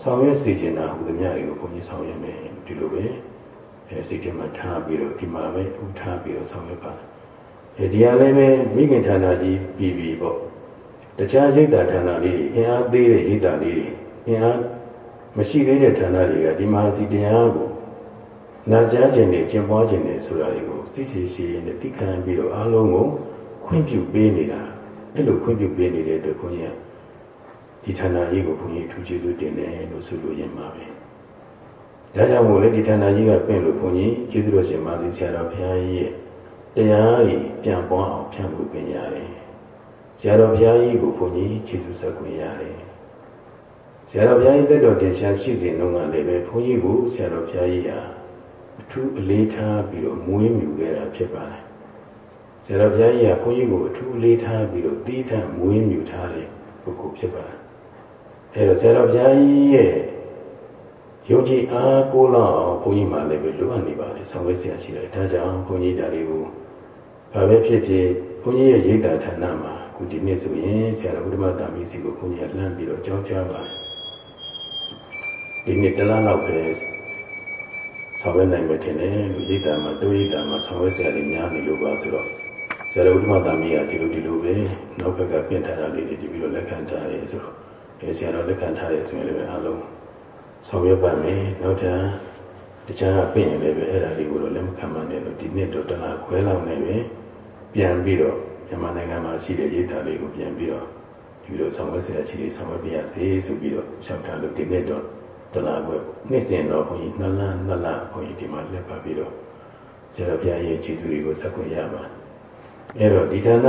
ဆောင်ရွက်စေချင်တာဟူသမျှတွေကိုဘုန်းကြီးဆောင်ရွက်မယ်ဒီလိုပဲအဲစိတ်ထဲမှာထားပြီးတော့ဒီမှာပဲဥထားပြီးတော့ဆောင်ရွက်ပါအဲ ဒီဟာလည်းပဲမိခင်ဌာနကြီးပြီးပြီပေါ့တခြားရိတ်တာဌာနလေးအင်အားသေးတဲ့ရိတ်တာလေးတွေအင်အားမရှိသေးတဲ့ဌာနတွေကဒီမဟာစီတရားကိုနာကြားခြင်းနဲ့ကျင့်ပွားခြင်းနဲ့ဆိုတာတွေကိုစိတ်ချရှိနဲ့သိခံပြီးတော့အားလုံးကိုခွင့်ပြုပေးနေတာအဲ့လိုခွင့်ပြုပေးနေတဲ့အတွက်ခွန်ကြီးကဒီဌာနကြီးကိုခွန်ကြီးထူးကျေးဇူးတင်တယ်လို့ဆိုလို့ရမှာပဲဒါကြောင့်မို့လေဒီဌာနကြီးကပြင်လို့ခွန်ကြီးကျေးဇူးတော်ရှင်မာသီဆရာတော်ဘုရားကြီးရဲ့ တရားကြီးပြန်ပွားအောင်ဖြန့်ဖို့ပြင်ရတယ်ဆရာတော်ဘုရားကြီးကိုခွန်ကြီးကျေးဇူးဆက်ခွင့်ရတယ်ဆရာတော်ဘုရားကြီးတက်တော်တင်ရှားရှိစဉ်တုန်းကလည်းပဲခွန်ကြီးကိုဆရာတော်ဘုရားကြီးဟာအထူးအလေးထားပြီးတော့မွေးမြူခဲ့တာဖြစ်ပါတယ်ဆရာတော်ဘုရားကြီးကဘုန်းကြီးကိုအထူးလေးထားပြီးတော့တီးထမွေးမြူထားတဲ့ပုဂ္ဂိုလ်ဖြစ်ပါတယ်အဲတော့ဆရာတော်ဘုရားကြီးရဲ့ယုံကြည်အားကိုးလောက်အောင်ဘုန်းကြီးမှလည်းပဲလိုအပ်နေပါတယ်ဆောင်ရွက်ဆရာရှိတယ်ဒါကြောင့်ဘုန်းကြီးဒါလေးကို ဘာပဲဖြစ်ဖြစ်ဘုန်းကြီးရဲ့ရိတ်တာဌာနမှာခုဒီနေ့ဆိုရင်ဆရာတော်ဘုဒ္ဓမတာမီစီကိုဘုန်းကြီးကလမ်းပြီးတော့ကြောင်းကြားပါတယ်ဒီနေ့တလားလောက်ပဲဆောင်ရွက်နိုင်မယ်ထင်တယ်လို့ရိတ်တာမှာတိုးရိတ်တာမှာဆောင်ရွက်ဆရာတွေများနေလို့ပါဆိုတော့ဆရာတော်ဘုဒ္ဓမတာမီကဒီလိုဒီလိုပဲနောက်ဘက်ကပြင်ထားတာလေးတွေဒီပြီးတော့လက်ခံထားရဲဆိုတော့ဒီဆရာတော်လက်ခံထားရဲဆိုရင်လည်းအားလုံးဆောင်ရွက်ပါမယ်နောက်ထပ်တခြားပြင်ရင်လည်းပဲအဲ့ဒါလေးကိုတော့လက်မခံမှနဲ့လို့ဒီနှစ်တော့တလားခွဲလောက်နေပဲ ပြန်ပြီးတော့မြန်မာနိုင်ငံမှာရှိတဲ့ရိတ်တာလေးကိုပြန်ပြီးတော့ဒီလိုဆောင်ရွက်ဆရာကြီးတွေဆောင်ရွက်ပြရစေဆိုပြီးတော့ရှောက်ထားလို့ဒီနှစ်တော့တလားခွဲနှစ်စဉ်တော့ဘုန်းကြီးနှစ်လနှစ်လဘုန်းကြီးဒီမှာလက်ပါပြီးတော့ဆရာဘုရားရဲ့ကျေးဇူးတွေကိုဆက်ခွင့်ရပါအဲ့တော့ဒီဌာန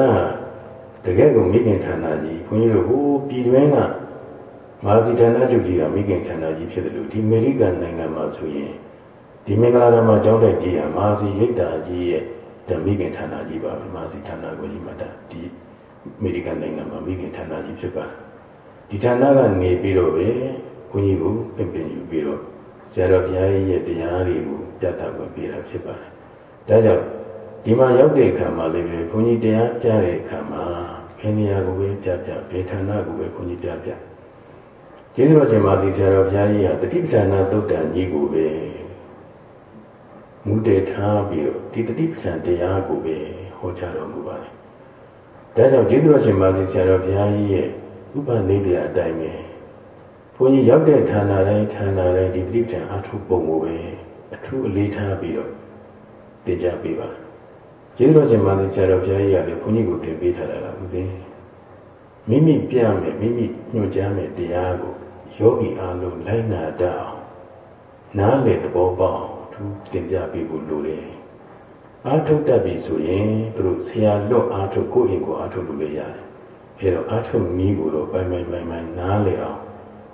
တကယ်ကိုမိခင်ဌာနကြီးဘုန်းကြီးတို့ဟိုပြည်တွင်းကမာစီဌာနချုပ်ကြီးကမိခင်ဌာနကြီးဖြစ်တယ်လို့ဒီအမေရိကန်နိုင်ငံမှာဆိုရင်ဒီမင်္ဂလာဓမ္မကျောင်းတိုက်ကြီးကမာစီရိတ်တာကြီးရဲ့ ဓမိခင်ဌာနကြီးပါပဲမာစီဌာနကိုကြီးမှတ်တာဒီအမေရိကန်နိုင်ငံမှာမိခင်ဌာနကြီးဖြစ်ပါတယ်ဒီဌာနကနေပြီးတော့ပဲဘုန်းကြီးကိုပြင်ပင်ယူပြီးတော့ဆရာတော်ဘုရားရဲ့တရားတွေကိုပြသခွင့်ပေးတာဖြစ်ပါတယ်ဒါကြောင့်ဒီမှာရောက်တဲ့အခါမှာလည်းပဲဘုန်းကြီးတရားပြတဲ့အခါမှာဘယ်နေရာကိုပဲပြပြဘယ်ဌာနကိုပဲဘုန်းကြီးပြပြကျေးဇူးတော်ရှင်မာစီဆရာတော်ဘုရားကြီးဟာတတိပဌာနာသုတ်တန်ကြီးကိုပဲ မူတည်ထားပြီးတော့ဒီတတိပဌာန်တရားကိုပဲဟောကြားတော်မူပါတယ်။ဒါကြောင့်ကျေးဇူးတော်ရှင်မာစီဆရာတော်ဘုရားကြီးရဲ့ဥပနိဒေယအတိုင်းပဲဘုန်းကြီးရောက်တဲ့ဌာနတိုင်းဌာနတိုင်းဒီတတိပဌာန်အထုပုံကိုပဲအထူးအလေးထားပြီးတော့သင်ကြားပေးပါကျေးဇူးတော်ရှင်မာသီဆရာတော်ဘုရားကြီးကလည်းဘုန်းကြီးကိုသင်ပေးထားတာကဦးဇင်းမိမိပြမယ်မိမိညွှန်ကြားမယ်တရားကိုယောဂီအားလုံးလိုက်နာတတ်အောင်နားလည်သဘောပေါက် အောင်သူသင်ပြပေးဖို့လိုတယ်အားထုတ်တတ်ပြီဆိုရင်သူတို့ဆရာလွတ်အားထုတ်ကိုယ့်အိမ်ကိုအားထုတ်လို့လည်းရတယ်အဲတော့အားထုတ်နည်းကိုတော့ပိုင်ပိုင်ပိုင်ပိုင်နားလည်အောင်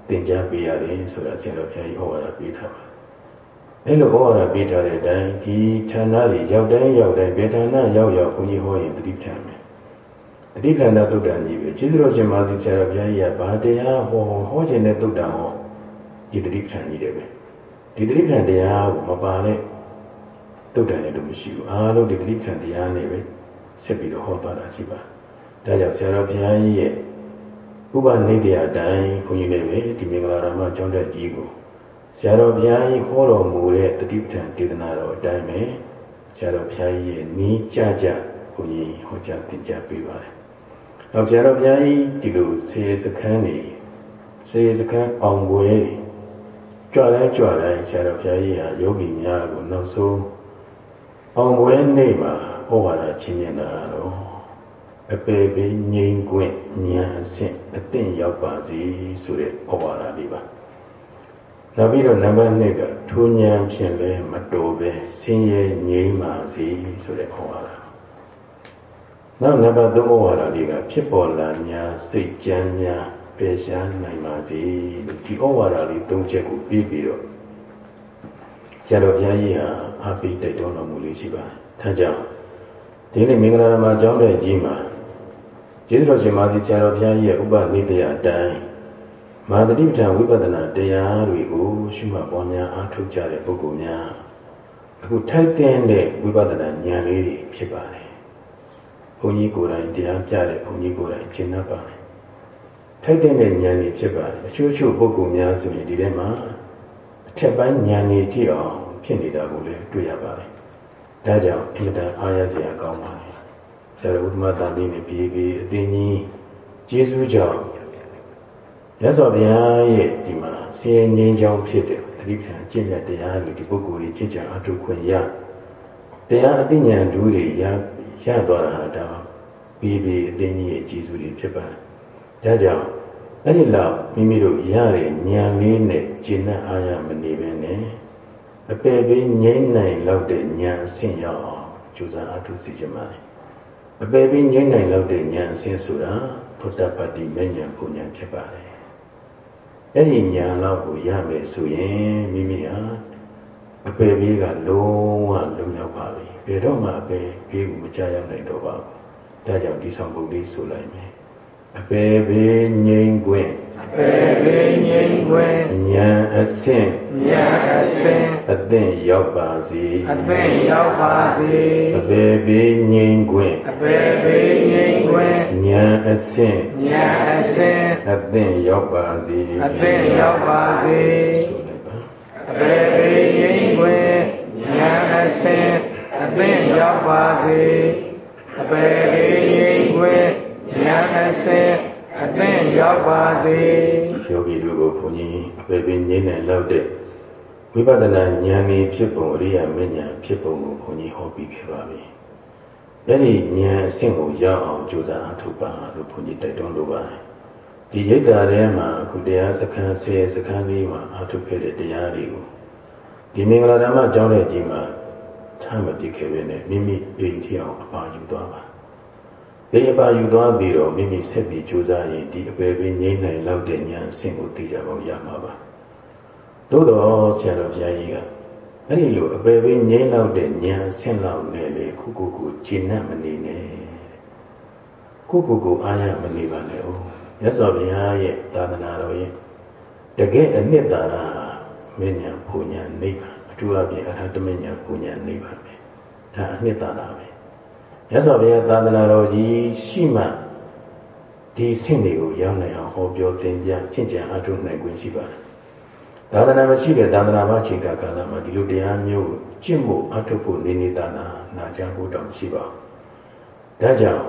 သင်ကြားပေးရတယ်ဆိုတာဆရာတော်ဘုရားကြီးဟောတာပေးထားပါအဲ့လိုဟောရပေးထားတဲ့အတိုင်းဒီဌာနတွေရောက်တိုင်းရောက်တိုင်းဘယ်ဌာနရောက်ရောက်ဘုန်းကြီးဟောရင်တတိပဌာန်မယ်တတိပဌာန်သုတ်တန်ကြီးပဲကျေးဇူးတော်ရှင်မာစီဆရာတော်ဘုရားကြီးကဘာတရားဟောဟောခြင်းတဲ့သုတ်တန်ဟောဒီတတိပဌာန်ကြီးတယ်ပဲ ဒီတတိပဌာန်တရားကိုမပါတဲ့သုတ်တန်လည်းလို့မရှိဘူးအားလုံးဒီတတိပဌာန်တရားနဲ့ပဲဆက်ပြီးတော့ဟောသွားတာရှိပါဒါကြောင့်ဆရာတော်ဘုရားကြီးရဲ့ဥပနိဒေယအတိုင်းဘုန်းကြီးလည်းပဲဒီမင်္ဂလာရမကျောင်းတက်ကြီးကိုဆရာတော်ဘုရားကြီးဟောတော်မူတဲ့တတိပဋ္ဌာန်ဒေသနာတော်အတိုင်းပဲဆရာတော်ဘုရားကြီးရဲ့နီးကြကြဘုန်းကြီးဟောကြားသင်ကြားပေးပါတယ်။နောက်ဆရာတော်ဘုရားကြီးဒီလိုဆေးစခန်းနေဆေးစခန်းအောင်ပွဲ ကြွတိုင်းကြွတိုင်းဆရာတော်ဘုရားကြီးဟာယောဂီများကိုနောက်ဆုံးအောင်ပွဲနေ့မှာဟောပါတာချင်းနေတာတော့အပေပေငြိမ်ကွင့်ဉာဏ်အဆင့်အသင့်ရောက်ပါစေဆိုတဲ့ဟောပါတာလေးပါ။နောက်ပြီးတော့နံပါတ်2ကထိုးဉဏ်ဖြင့်လည်းမတော်ပဲဆင်းရဲငြိမ်းပါစေဆိုတဲ့ခေါ်ရတာနောက်နံပါတ်3ဩဝါဒလေးကဖြစ်ပေါ်လာများစိတ်ကြမ်းများ ပယ်ရှားနိုင်ပါစေလို့ဒီဩဝါဒလေး၃ချက်ကိုပြီးပြီးတော့ဆရာတော်ဘုရားကြီးဟာအပိတိုက်တော်တော်မူလေးရှိပါတယ်။ဒါကြောင့်ဒီနေ့မင်္ဂလာဓမ္မကျောင်းတဲ့ကြီးမှာကျေးဇူးတော်ရှင်မာစီဆရာတော်ဘုရားကြီးရဲ့ဥပနိဒေယအတိုင်းမာတတိပဋ္ဌာန်ဝိပဿနာတရားတွေကိုရှုမှတ်ပေါ်များအားထုတ်ကြတဲ့ပုဂ္ဂိုလ်များအခုထိုက်တဲ့ဝိပဿနာဉာဏ်လေးတွေဖြစ်ပါတယ်။ဘုန်းကြီးကိုယ်တိုင်တရားပြတဲ့ဘုန်းကြီးကိုယ်တိုင်ရှင်းတတ်ပါတယ်။ ထိုက်တဲ့ဉာဏ်တွေဖြစ်ပါတယ်။အချို့ချို့ပုဂ္ဂိုလ်များဆိုရင်ဒီထဲမှာအထက်ပိုင်းဉာဏ်တွေကြည့်အောင်ဖြစ်နေတာကိုလည်းတွေ့ရပါတယ်။ဒါကြောင့်အင်မတန်အားရစရာကောင်းပါတယ်။ဆရာတော်ဥဒ္ဓမတာလေးနဲ့ပြေးပြေးအသိဉာဏ်ကျေးဇူးကြောင့်ရသော်ဘုရားရဲ့ဒီမှာဆင်းရဲငြိမ်းချမ်းဖြစ်တဲ့သတိပ္ပံကျင့်တဲ့တရားတွေဒီပုဂ္ဂိုလ်ကြီးကျင့်ကြံအထုခွင့်ရတရားအသိဉာဏ်ဓုတွေရရသွားတာဟာဒါပြီးပြီးအသိဉာဏ်ရဲ့ကျေးဇူးတွေဖြစ်ပါတယ်။ ဒါကြောင့်အဲ့ဒီလောက်မိမိတို့ရတဲ့ဉာဏ်လေးနဲ့ကျင့်တဲ့အာရမနေပဲနဲ့အပေပေးငြိမ့်နိုင်လောက်တဲ့ဉာဏ်အဆင့်ရောက်အောင်ကြိုးစားအထုစီခြင်းပါတယ်။အပေပေးငြိမ့်နိုင်လောက်တဲ့ဉာဏ်အဆင့်ဆိုတာဘုဒ္ဓပတ္တိမဉ္ဇဉ်ပူဉ္ဇဉ်ဖြစ်ပါတယ်အဲ့ဒီညာလောက်ကိုရမယ်ဆိုရင်မိမိဟာအပေပေးကလုံးဝလုံရောက်ပါပြီဘယ်တော့မှအပေပေးကိုမကြရောက်နိုင်တော့ပါဘူးဒါကြောင့်ဒီဆောင်ပုဒ်လေးဆိုလိုက်မယ် အပေပေးငြိမ်ခွင့်အပေပေးငြိမ်ခွင့်ညာအဆင့်ညာအဆင့်အသင့်ရောက်ပါစေအသင့်ရောက်ပါစေအပေပေးငြိမ်ခွင့်အပေပေးငြိမ်ခွင့်ညာအဆင့်ညာအဆင့်အသင့်ရောက်ပါစေအသင့်ရောက်ပါစေအပေပေးငြိမ်ခွင့်ညာအဆင့်အသင့်ရောက်ပါစေအပေပေးငြိမ်ခွင့် ဉာဏ်အစစ်အသင့်ရောက်ပါစေယောဂီတို့ကိုဘုန်းကြီးအပေပင်ငြိမ့်နိုင်လောက်တဲ့ဝိပဿနာဉာဏ်ကြီးဖြစ်ပုံအရိယာမဉ္ဇဉ်ဖြစ်ပုံကိုဘုန်းကြီးဟောပြီးခဲ့ပါပြီ။အဲ့ဒီဉာဏ်အဆင့်ကိုရောက်အောင်ကြိုးစားအထောက်ပါလို့ဘုန်းကြီးတိုက်တွန်းလိုပါတယ်။ဒီရိတ်တာထဲမှာအခုတရားစခန်းဆယ်စခန်းလေးမှာအထောက်ခဲ့တဲ့တရားတွေကိုဒီမင်္ဂလာဓမ္မကျောင်းတဲ့ကြီးမှာထားမပြစ်ခဲ့ပဲနဲ့မိမိအိမ်ထီအောင်အပါယူသွားပါ ဒီအပါယူသွားပြီးတော့မိမိဆက်ပြီးကြိုးစားရင်ဒီအပယ်ပင်ငြိမ့်နိုင်လောက်တဲ့ဉာဏ်အဆင့်ကိုသိကြဖို့ရမှာပါသို့တော်ဆရာတော်ဘုရားကြီးကအဲ့ဒီလိုအပယ်ပင်ငြိမ့်လောက်တဲ့ဉာဏ်အဆင့်လောက်နဲ့လေခုခုကိုကျင့်တ်မနေနဲ့ခုခုကိုအားရမနေပါနဲ့哦မြတ်စွာဘုရားရဲ့သာသနာတော်ရဲ့တကယ်အနှစ်သာရမဉ္ဇဉ်ပူညာနိဗ္ဗာန်အထူးအပြင်အရဟတမဉ္ဇဉ်ပူညာနိဗ္ဗာန်ပဲဒါအနှစ်သာရပဲ မြတ်စွာဘုရားသာသနာတော်ကြီးရှိမှဒီဆင့်တွေကိုရောက်နိုင်အောင်ဟောပြောသင်ပြချင့်ကြံအထုနိုင်ခွင့်ရှိပါတယ်။သာသနာမရှိတဲ့သာသနာ့ဘာချိန်ကာလမှာဒီလိုတရားမျိုးကျင့်ဖို့အထုဖို့နေနေသာနာနာကြားဖို့တောင်ရှိပါဘူး။ဒါကြောင့်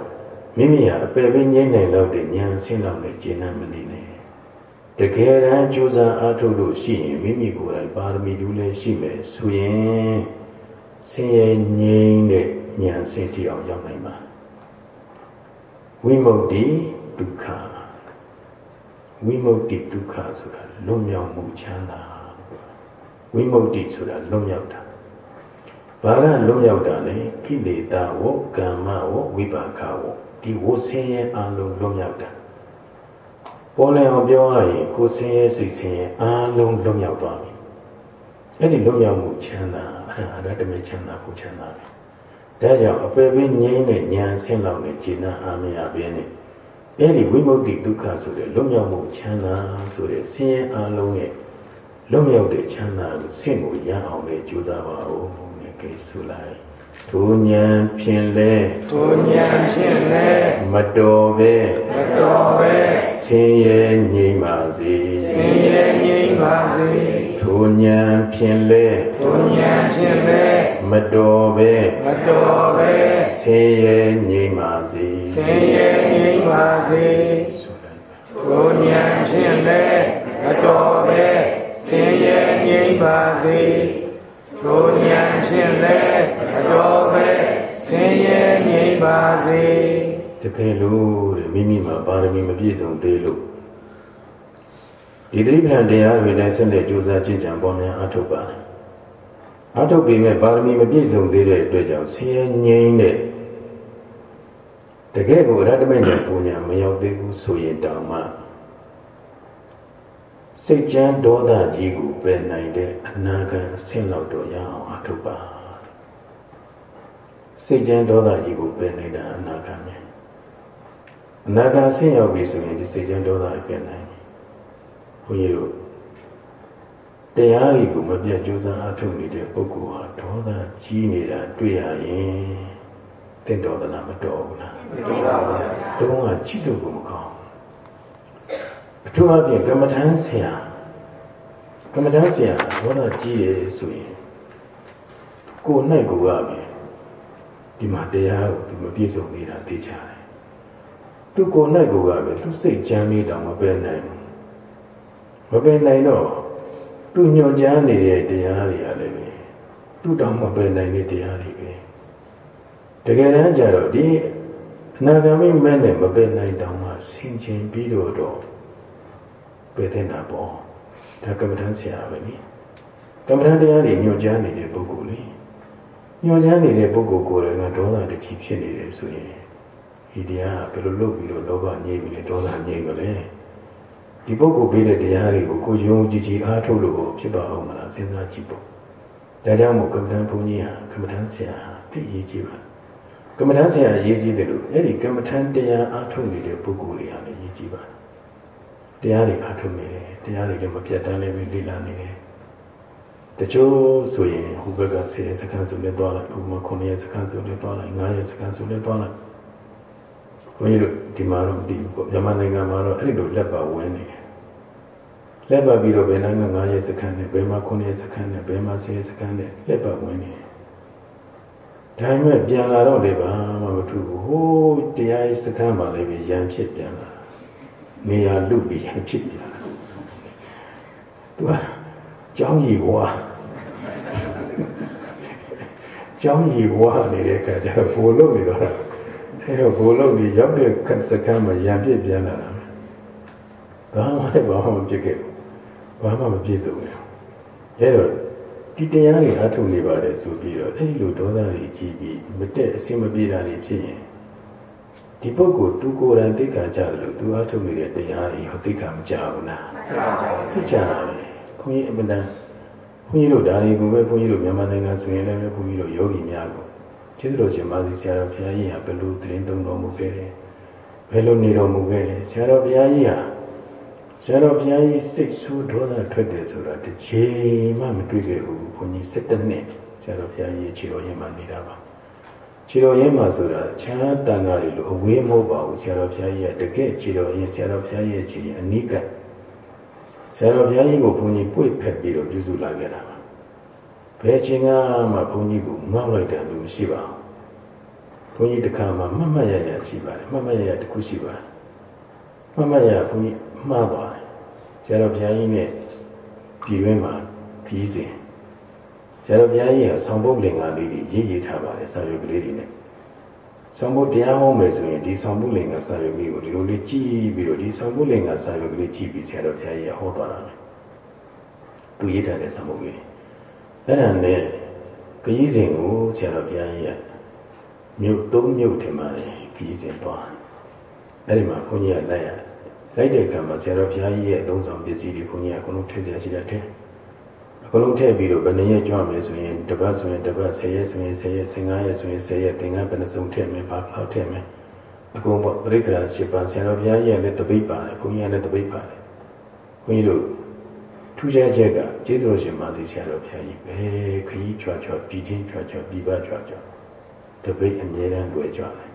မိမိဟာအပယ်ပင်ငြိမ့်နိုင်လို့တဲ့ဉာဏ်ဆင်းလောက်နဲ့ကျင့်နိုင်မနေနဲ့။တကယ်တမ်းကြိုးစားအထုလို့ရှိရင်မိမိကိုယ်တိုင်ပါရမီတူးလည်းရှိမယ်ဆိုရင်ဆင်းရဲငြိမ်းတဲ့ ဉာဏ်စင်တိအောင်ရောက်နိုင်ပါဝိမု ക്തി ဒုက္ခဝိမု ക്തി ဒုက္ခဆိုတာလွတ်မြောက်မှုချမ်းသာဝိမု ക്തി ဆိုတာလွတ်မြောက်တာဘာကလွတ်မြောက်တာလဲကိလေသာဝကမ္မဝဝိပါကဝဒီဝဆင်းရဲအလုံးလွတ်မြောက်တာပေါ်လည်အောင်ပြောရရင်ကိုယ်ဆင်းရဲစိတ်ဆင်းရဲအလုံးလွတ်မြောက်သွားပြီအဲ့ဒီလွတ်မြောက်မှုချမ်းသာအဲ့ဒါအရတမေချမ်းသာကိုချမ်းသာပဲ ဒါကြောင့်အပယ်ပင်ငြိမ်းတဲ့ဉာဏ်ဆင်းလောက်နဲ့ဉာဏ်အားမရဘဲနဲ့အဲ့ဒီဝိမု ക്തി ဒုက္ခဆိုတဲ့လွတ်မြောက်မှုချမ်းသာဆိုတဲ့ဆင်းရဲအလုံးရဲ့လွတ်မြောက်တဲ့ချမ်းသာကိုဆင့်ကိုရအောင်လေကြိုးစားပါဦးနဲ့ကိဆိုလိုက်ထိုဉာဏ်ဖြင့်လဲထိုဉာဏ်ဖြင့်လဲမတော်ပဲမတော်ပဲဆင်းရဲငြိမ်းပါစေဆင်းရဲငြိမ်းပါစေ ထိုဉာဏ်ဖြင့်လဲထိုဉာဏ်ဖြင့်လဲမတော်ပဲမတော်ပဲဆင်းရဲငြိမ်းပါစေဆင်းရဲငြိမ်းပါစေထိုဉာဏ်ဖြင့်လဲမတော်ပဲဆင်းရဲငြိမ်းပါစေထိုဉာဏ်ဖြင့်လည်းအတော်ပဲဆင်းရဲငြိမ်းပါစေတကယ်လို့တဲ့မိမိမှာပါရမီမပြည့်စုံသေးလို့ ဒီတိပ္ပံတရားတွေနဲ့ဆက်လက်ကြိုးစားကြင်ကြံပေါ်များအထုတ်ပါတယ်အထုတ်ပြီးမဲ့ပါရမီမပြည့်စုံသေးတဲ့အတွက်ကြောင့်ဆင်းရဲငြိမ်းတဲ့တကယ်ကိုရတ္တမိတ်နဲ့ပူညာမရောက်သေးဘူးဆိုရင်တောင်မှစိတ်ကြမ်းဒေါသကြီးကိုပယ်နိုင်တဲ့အနာဂတ်အဆင့်လောက်တော့ရအောင်အထုပ်ပါစိတ်ကြမ်းဒေါသကြီးကိုပယ်နိုင်တဲ့အနာဂတ်မြင်အနာဂတ်ဆင့်ရောက်ပြီဆိုရင်ဒီစိတ်ကြမ်းဒေါသအပယ်နိုင် ဘုန်းကြီးတို့တရားတွေကိုမပြတ်ကြိုးစားအထုတ်နေတဲ့ပုဂ္ဂိုလ်ဟာဒေါသကြီးနေတာတွေ့ရရင်တင့်တော်သလားမတော်ဘူးလားမတော်ပါဘူးတုံးကကြည့်လို့ကိုမကောင်းအထူးအဖြင့်ကမ္မထမ်းဆရာကမ္မထမ်းဆရာဒေါသကြီးရဲ့ဆိုရင်ကိုယ်၌ကိုယ်ကပဲဒီမှာတရားကိုသူမပြည့်စုံနေတာသိကြတယ်သူကိုယ်၌ကိုယ်ကပဲသူစိတ်ကြမ်းလေးတောင်မပယ်နိုင်ဘူး မပယ်နိုင်တော့သူညွှန်ကြားနေတဲ့တရားတွေကလည်းပဲသူတောင်မပယ်နိုင်တဲ့တရားတွေပဲတကယ်တမ်းကျတော့ဒီအနာဂမိမဲ့နဲ့မပယ်နိုင်တောင်မှဆင်ခြင်ပြီးတော့တော့ပယ်တဲ့နာပေါ့ဒါကမ္မထမ်းဆရာပဲနိကမ္မထမ်းတရားတွေညွှန်ကြားနေတဲ့ပုဂ္ဂိုလ်လေညွှန်ကြားနေတဲ့ပုဂ္ဂိုလ်ကိုယ်တိုင်ကဒေါသတကြီးဖြစ်နေတယ်ဆိုရင်ဒီတရားကဘယ်လိုလုပ်ပြီးတော့လောဘငြိမ်းပြီးဒေါသငြိမ်းမလဲ ဒီပုဂ္ဂိုလ်ပေးတဲ့တရားတွေကိုကိုယုံကြည်ကြည်အားထုတ်လို့ဖြစ်ပါအောင်မလားစဉ်းစားကြည့်ပေါ့ဒါကြောင့်မို့ကမ္မထမ်းဘုန်းကြီးဟာကမ္မထမ်းဆရာဟာသိရေးကြည့်ပါကမ္မထမ်းဆရာရေးကြည့်တယ်လို့အဲ့ဒီကမ္မထမ်းတရားအားထုတ်နေတဲ့ပုဂ္ဂိုလ်တွေဟာလည်းရေးကြည့်ပါတရားတွေအားထုတ်နေတယ်တရားတွေလည်းမပြတ်တမ်းလည်းပဲလေ့လာနေတယ်တချို့ဆိုရင်ဟိုဘက်က10ရက်စခန်းဆိုလည်းသွားလိုက်ဟိုမှာ9ရက်စခန်းဆိုလည်းသွားလိုက်9ရက်စခန်းဆိုလည်းသွားလိုက်ဘုန်းကြီးတို့ဒီမှာတော့မသိဘူးပေါ့မြန်မာနိုင်ငံမှာတော့အဲ့လိုလက်ပါဝင်နေတယ် လက်ပါပြီးတော့ဘယ်နိုင်ငံ9ရက်စခန်းနဲ့ဘယ်မှာ9ရက်စခန်းနဲ့ဘယ်မှာ10ရက်စခန်းနဲ့လက်ပါဝင်နေတယ်ဒါပေမဲ့ပြန်လာတော့လေပါမမထူဘူးဟိုးတရားရေးစခန်းမှာလည်းရံဖြစ်ပြန်လာနေရာလူပြီးရံဖြစ်ပြန်လာသူကကြောင်းကြီးဝါကြောင်းကြီးဝါနေတဲ့အခါကျတော့ဘိုလ်လုံးနေတော့အဲတော့ဘိုလ်လုံးကြီးရောက်တဲ့စခန်းမှာရံဖြစ်ပြန်လာတာဘာမှလည်းဘာမှမဖြစ်ခဲ့ဘူး ဘာမှမပြည့်စုံဘူးအဲတော့ဒီတရားတွေအထုတ်နေပါတယ်ဆိုပြီးတော့အဲဒီလိုဒေါသတွေကြီးပြီးမတက်အစင်မပြေတာတွေဖြစ်ရင်ဒီပုဂ္ဂိုလ်သူကိုယ်တိုင်သိက္ခာကြတယ်လို့သူအထုတ်နေတဲ့တရားတွေဟောသိက္ခာမကြဘူးလားသိကြတာပဲဘုန်းကြီးအမှန်တန်ဘုန်းကြီးတို့ဒါတွေကိုပဲဘုန်းကြီးတို့မြန်မာနိုင်ငံဆိုရင်လည်းဘုန်းကြီးတို့ယောဂီများကိုကျေးဇူးတော်ရှင်မာသီဆရာတော်ဘုရားကြီးဟာဘယ်လိုသတင်းသုံးတော်မူခဲ့တယ်ဘယ်လိုနေတော်မူခဲ့တယ်ဆရာတော်ဘုရားကြီးဟာ ဆရာတော်ဘုရားကြီးစိတ်ဆိုးဒေါသထွက်တယ်ဆိုတာတစ်ချိန်မှမတွေ့ခဲ့ဘူးဘုန်းကြီး17နှစ်ဆရာတော်ဘုရားကြီးခြေတော်ရင်းမှနေတာပါခြေတော်ရင်းမှဆိုတာချမ်းတန်ဃာတွေလိုအဝေးမဟုတ်ပါဘူးဆရာတော်ဘုရားကြီးကတကယ်ခြေတော်ရင်းဆရာတော်ဘုရားကြီးရဲ့ခြေရင်အနိကဆရာတော်ဘုရားကြီးကိုဘုန်းကြီးပွေ့ဖက်ပြီးတော့ပြုစုလာခဲ့တာပါဘယ်ချိန်ကမှဘုန်းကြီးကိုငေါ့လိုက်တယ်လို့မရှိပါဘူးဘုန်းကြီးတခါမှမှတ်မှတ်ရရရှိပါတယ်မှတ်မှတ်ရရတခုရှိပါတယ်မှတ်မှတ်ရဘုန်းကြီး မှားသွားတယ်ဆရာတော်ဘုရားကြီးနဲ့ပြည်တွင်းမှာပြီးစဉ်ဆရာတော်ဘုရားကြီးကဆောင်းပုတ်လင်္ကာလေးကြီးရေးရေးထားပါတယ်စာရွက်ကလေးတွေနဲ့ဆောင်းပုတ်တရားဟောမယ်ဆိုရင်ဒီဆောင်းပုတ်လင်္ကာစာရွက်လေးကိုဒီလိုလေးကြည့်ပြီးတော့ဒီဆောင်းပုတ်လင်္ကာစာရွက်ကလေးကြည့်ပြီးဆရာတော်ဘုရားကြီးကဟောသွားတာလေသူရေးထားတဲ့ဆောင်းပုတ်လေးအဲ့ဒါနဲ့ခရီးစဉ်ကိုဆရာတော်ဘုရားကြီးကမြို့သုံးမြို့ထင်ပါတယ်ခရီးစဉ်သွားအဲ့ဒီမှာဘုန်းကြီးကလိုက်ရ လိုက်တဲ့အခါမှာဆရာတော်ဘုရားကြီးရဲ့အသုံးဆောင်ပစ္စည်းတွေဘုန်းကြီးကအကုန်လုံးထည့်ဆရာရှိတဲ့ထဲအကုန်လုံးထည့်ပြီးတော့ဘယ်နှရက်ကြွမယ်ဆိုရင်တပတ်ဆိုရင်တပတ်10ရက်ဆိုရင်10ရက်15ရက်ဆိုရင်10ရက်သင်္ကန်းဘယ်နှစုံထည့်မယ်ဘာလောက်ထည့်မယ်အကုန်ပေါ့ပြိခရာရှိပါဆရာတော်ဘုရားကြီးရဲ့လည်းတပိတ်ပါတယ်ဘုန်းကြီးကလည်းတပိတ်ပါတယ်ဘုန်းကြီးတို့ထူးခြားချက်ကကျေးဇူးရှင်မာသီဆရာတော်ဘုရားကြီးပဲခရီးကြွကြွပြည်ချင်းကြွကြွပြည်ပကြွကြွတပိတ်အမြဲတမ်းတွေ့ကြွတယ်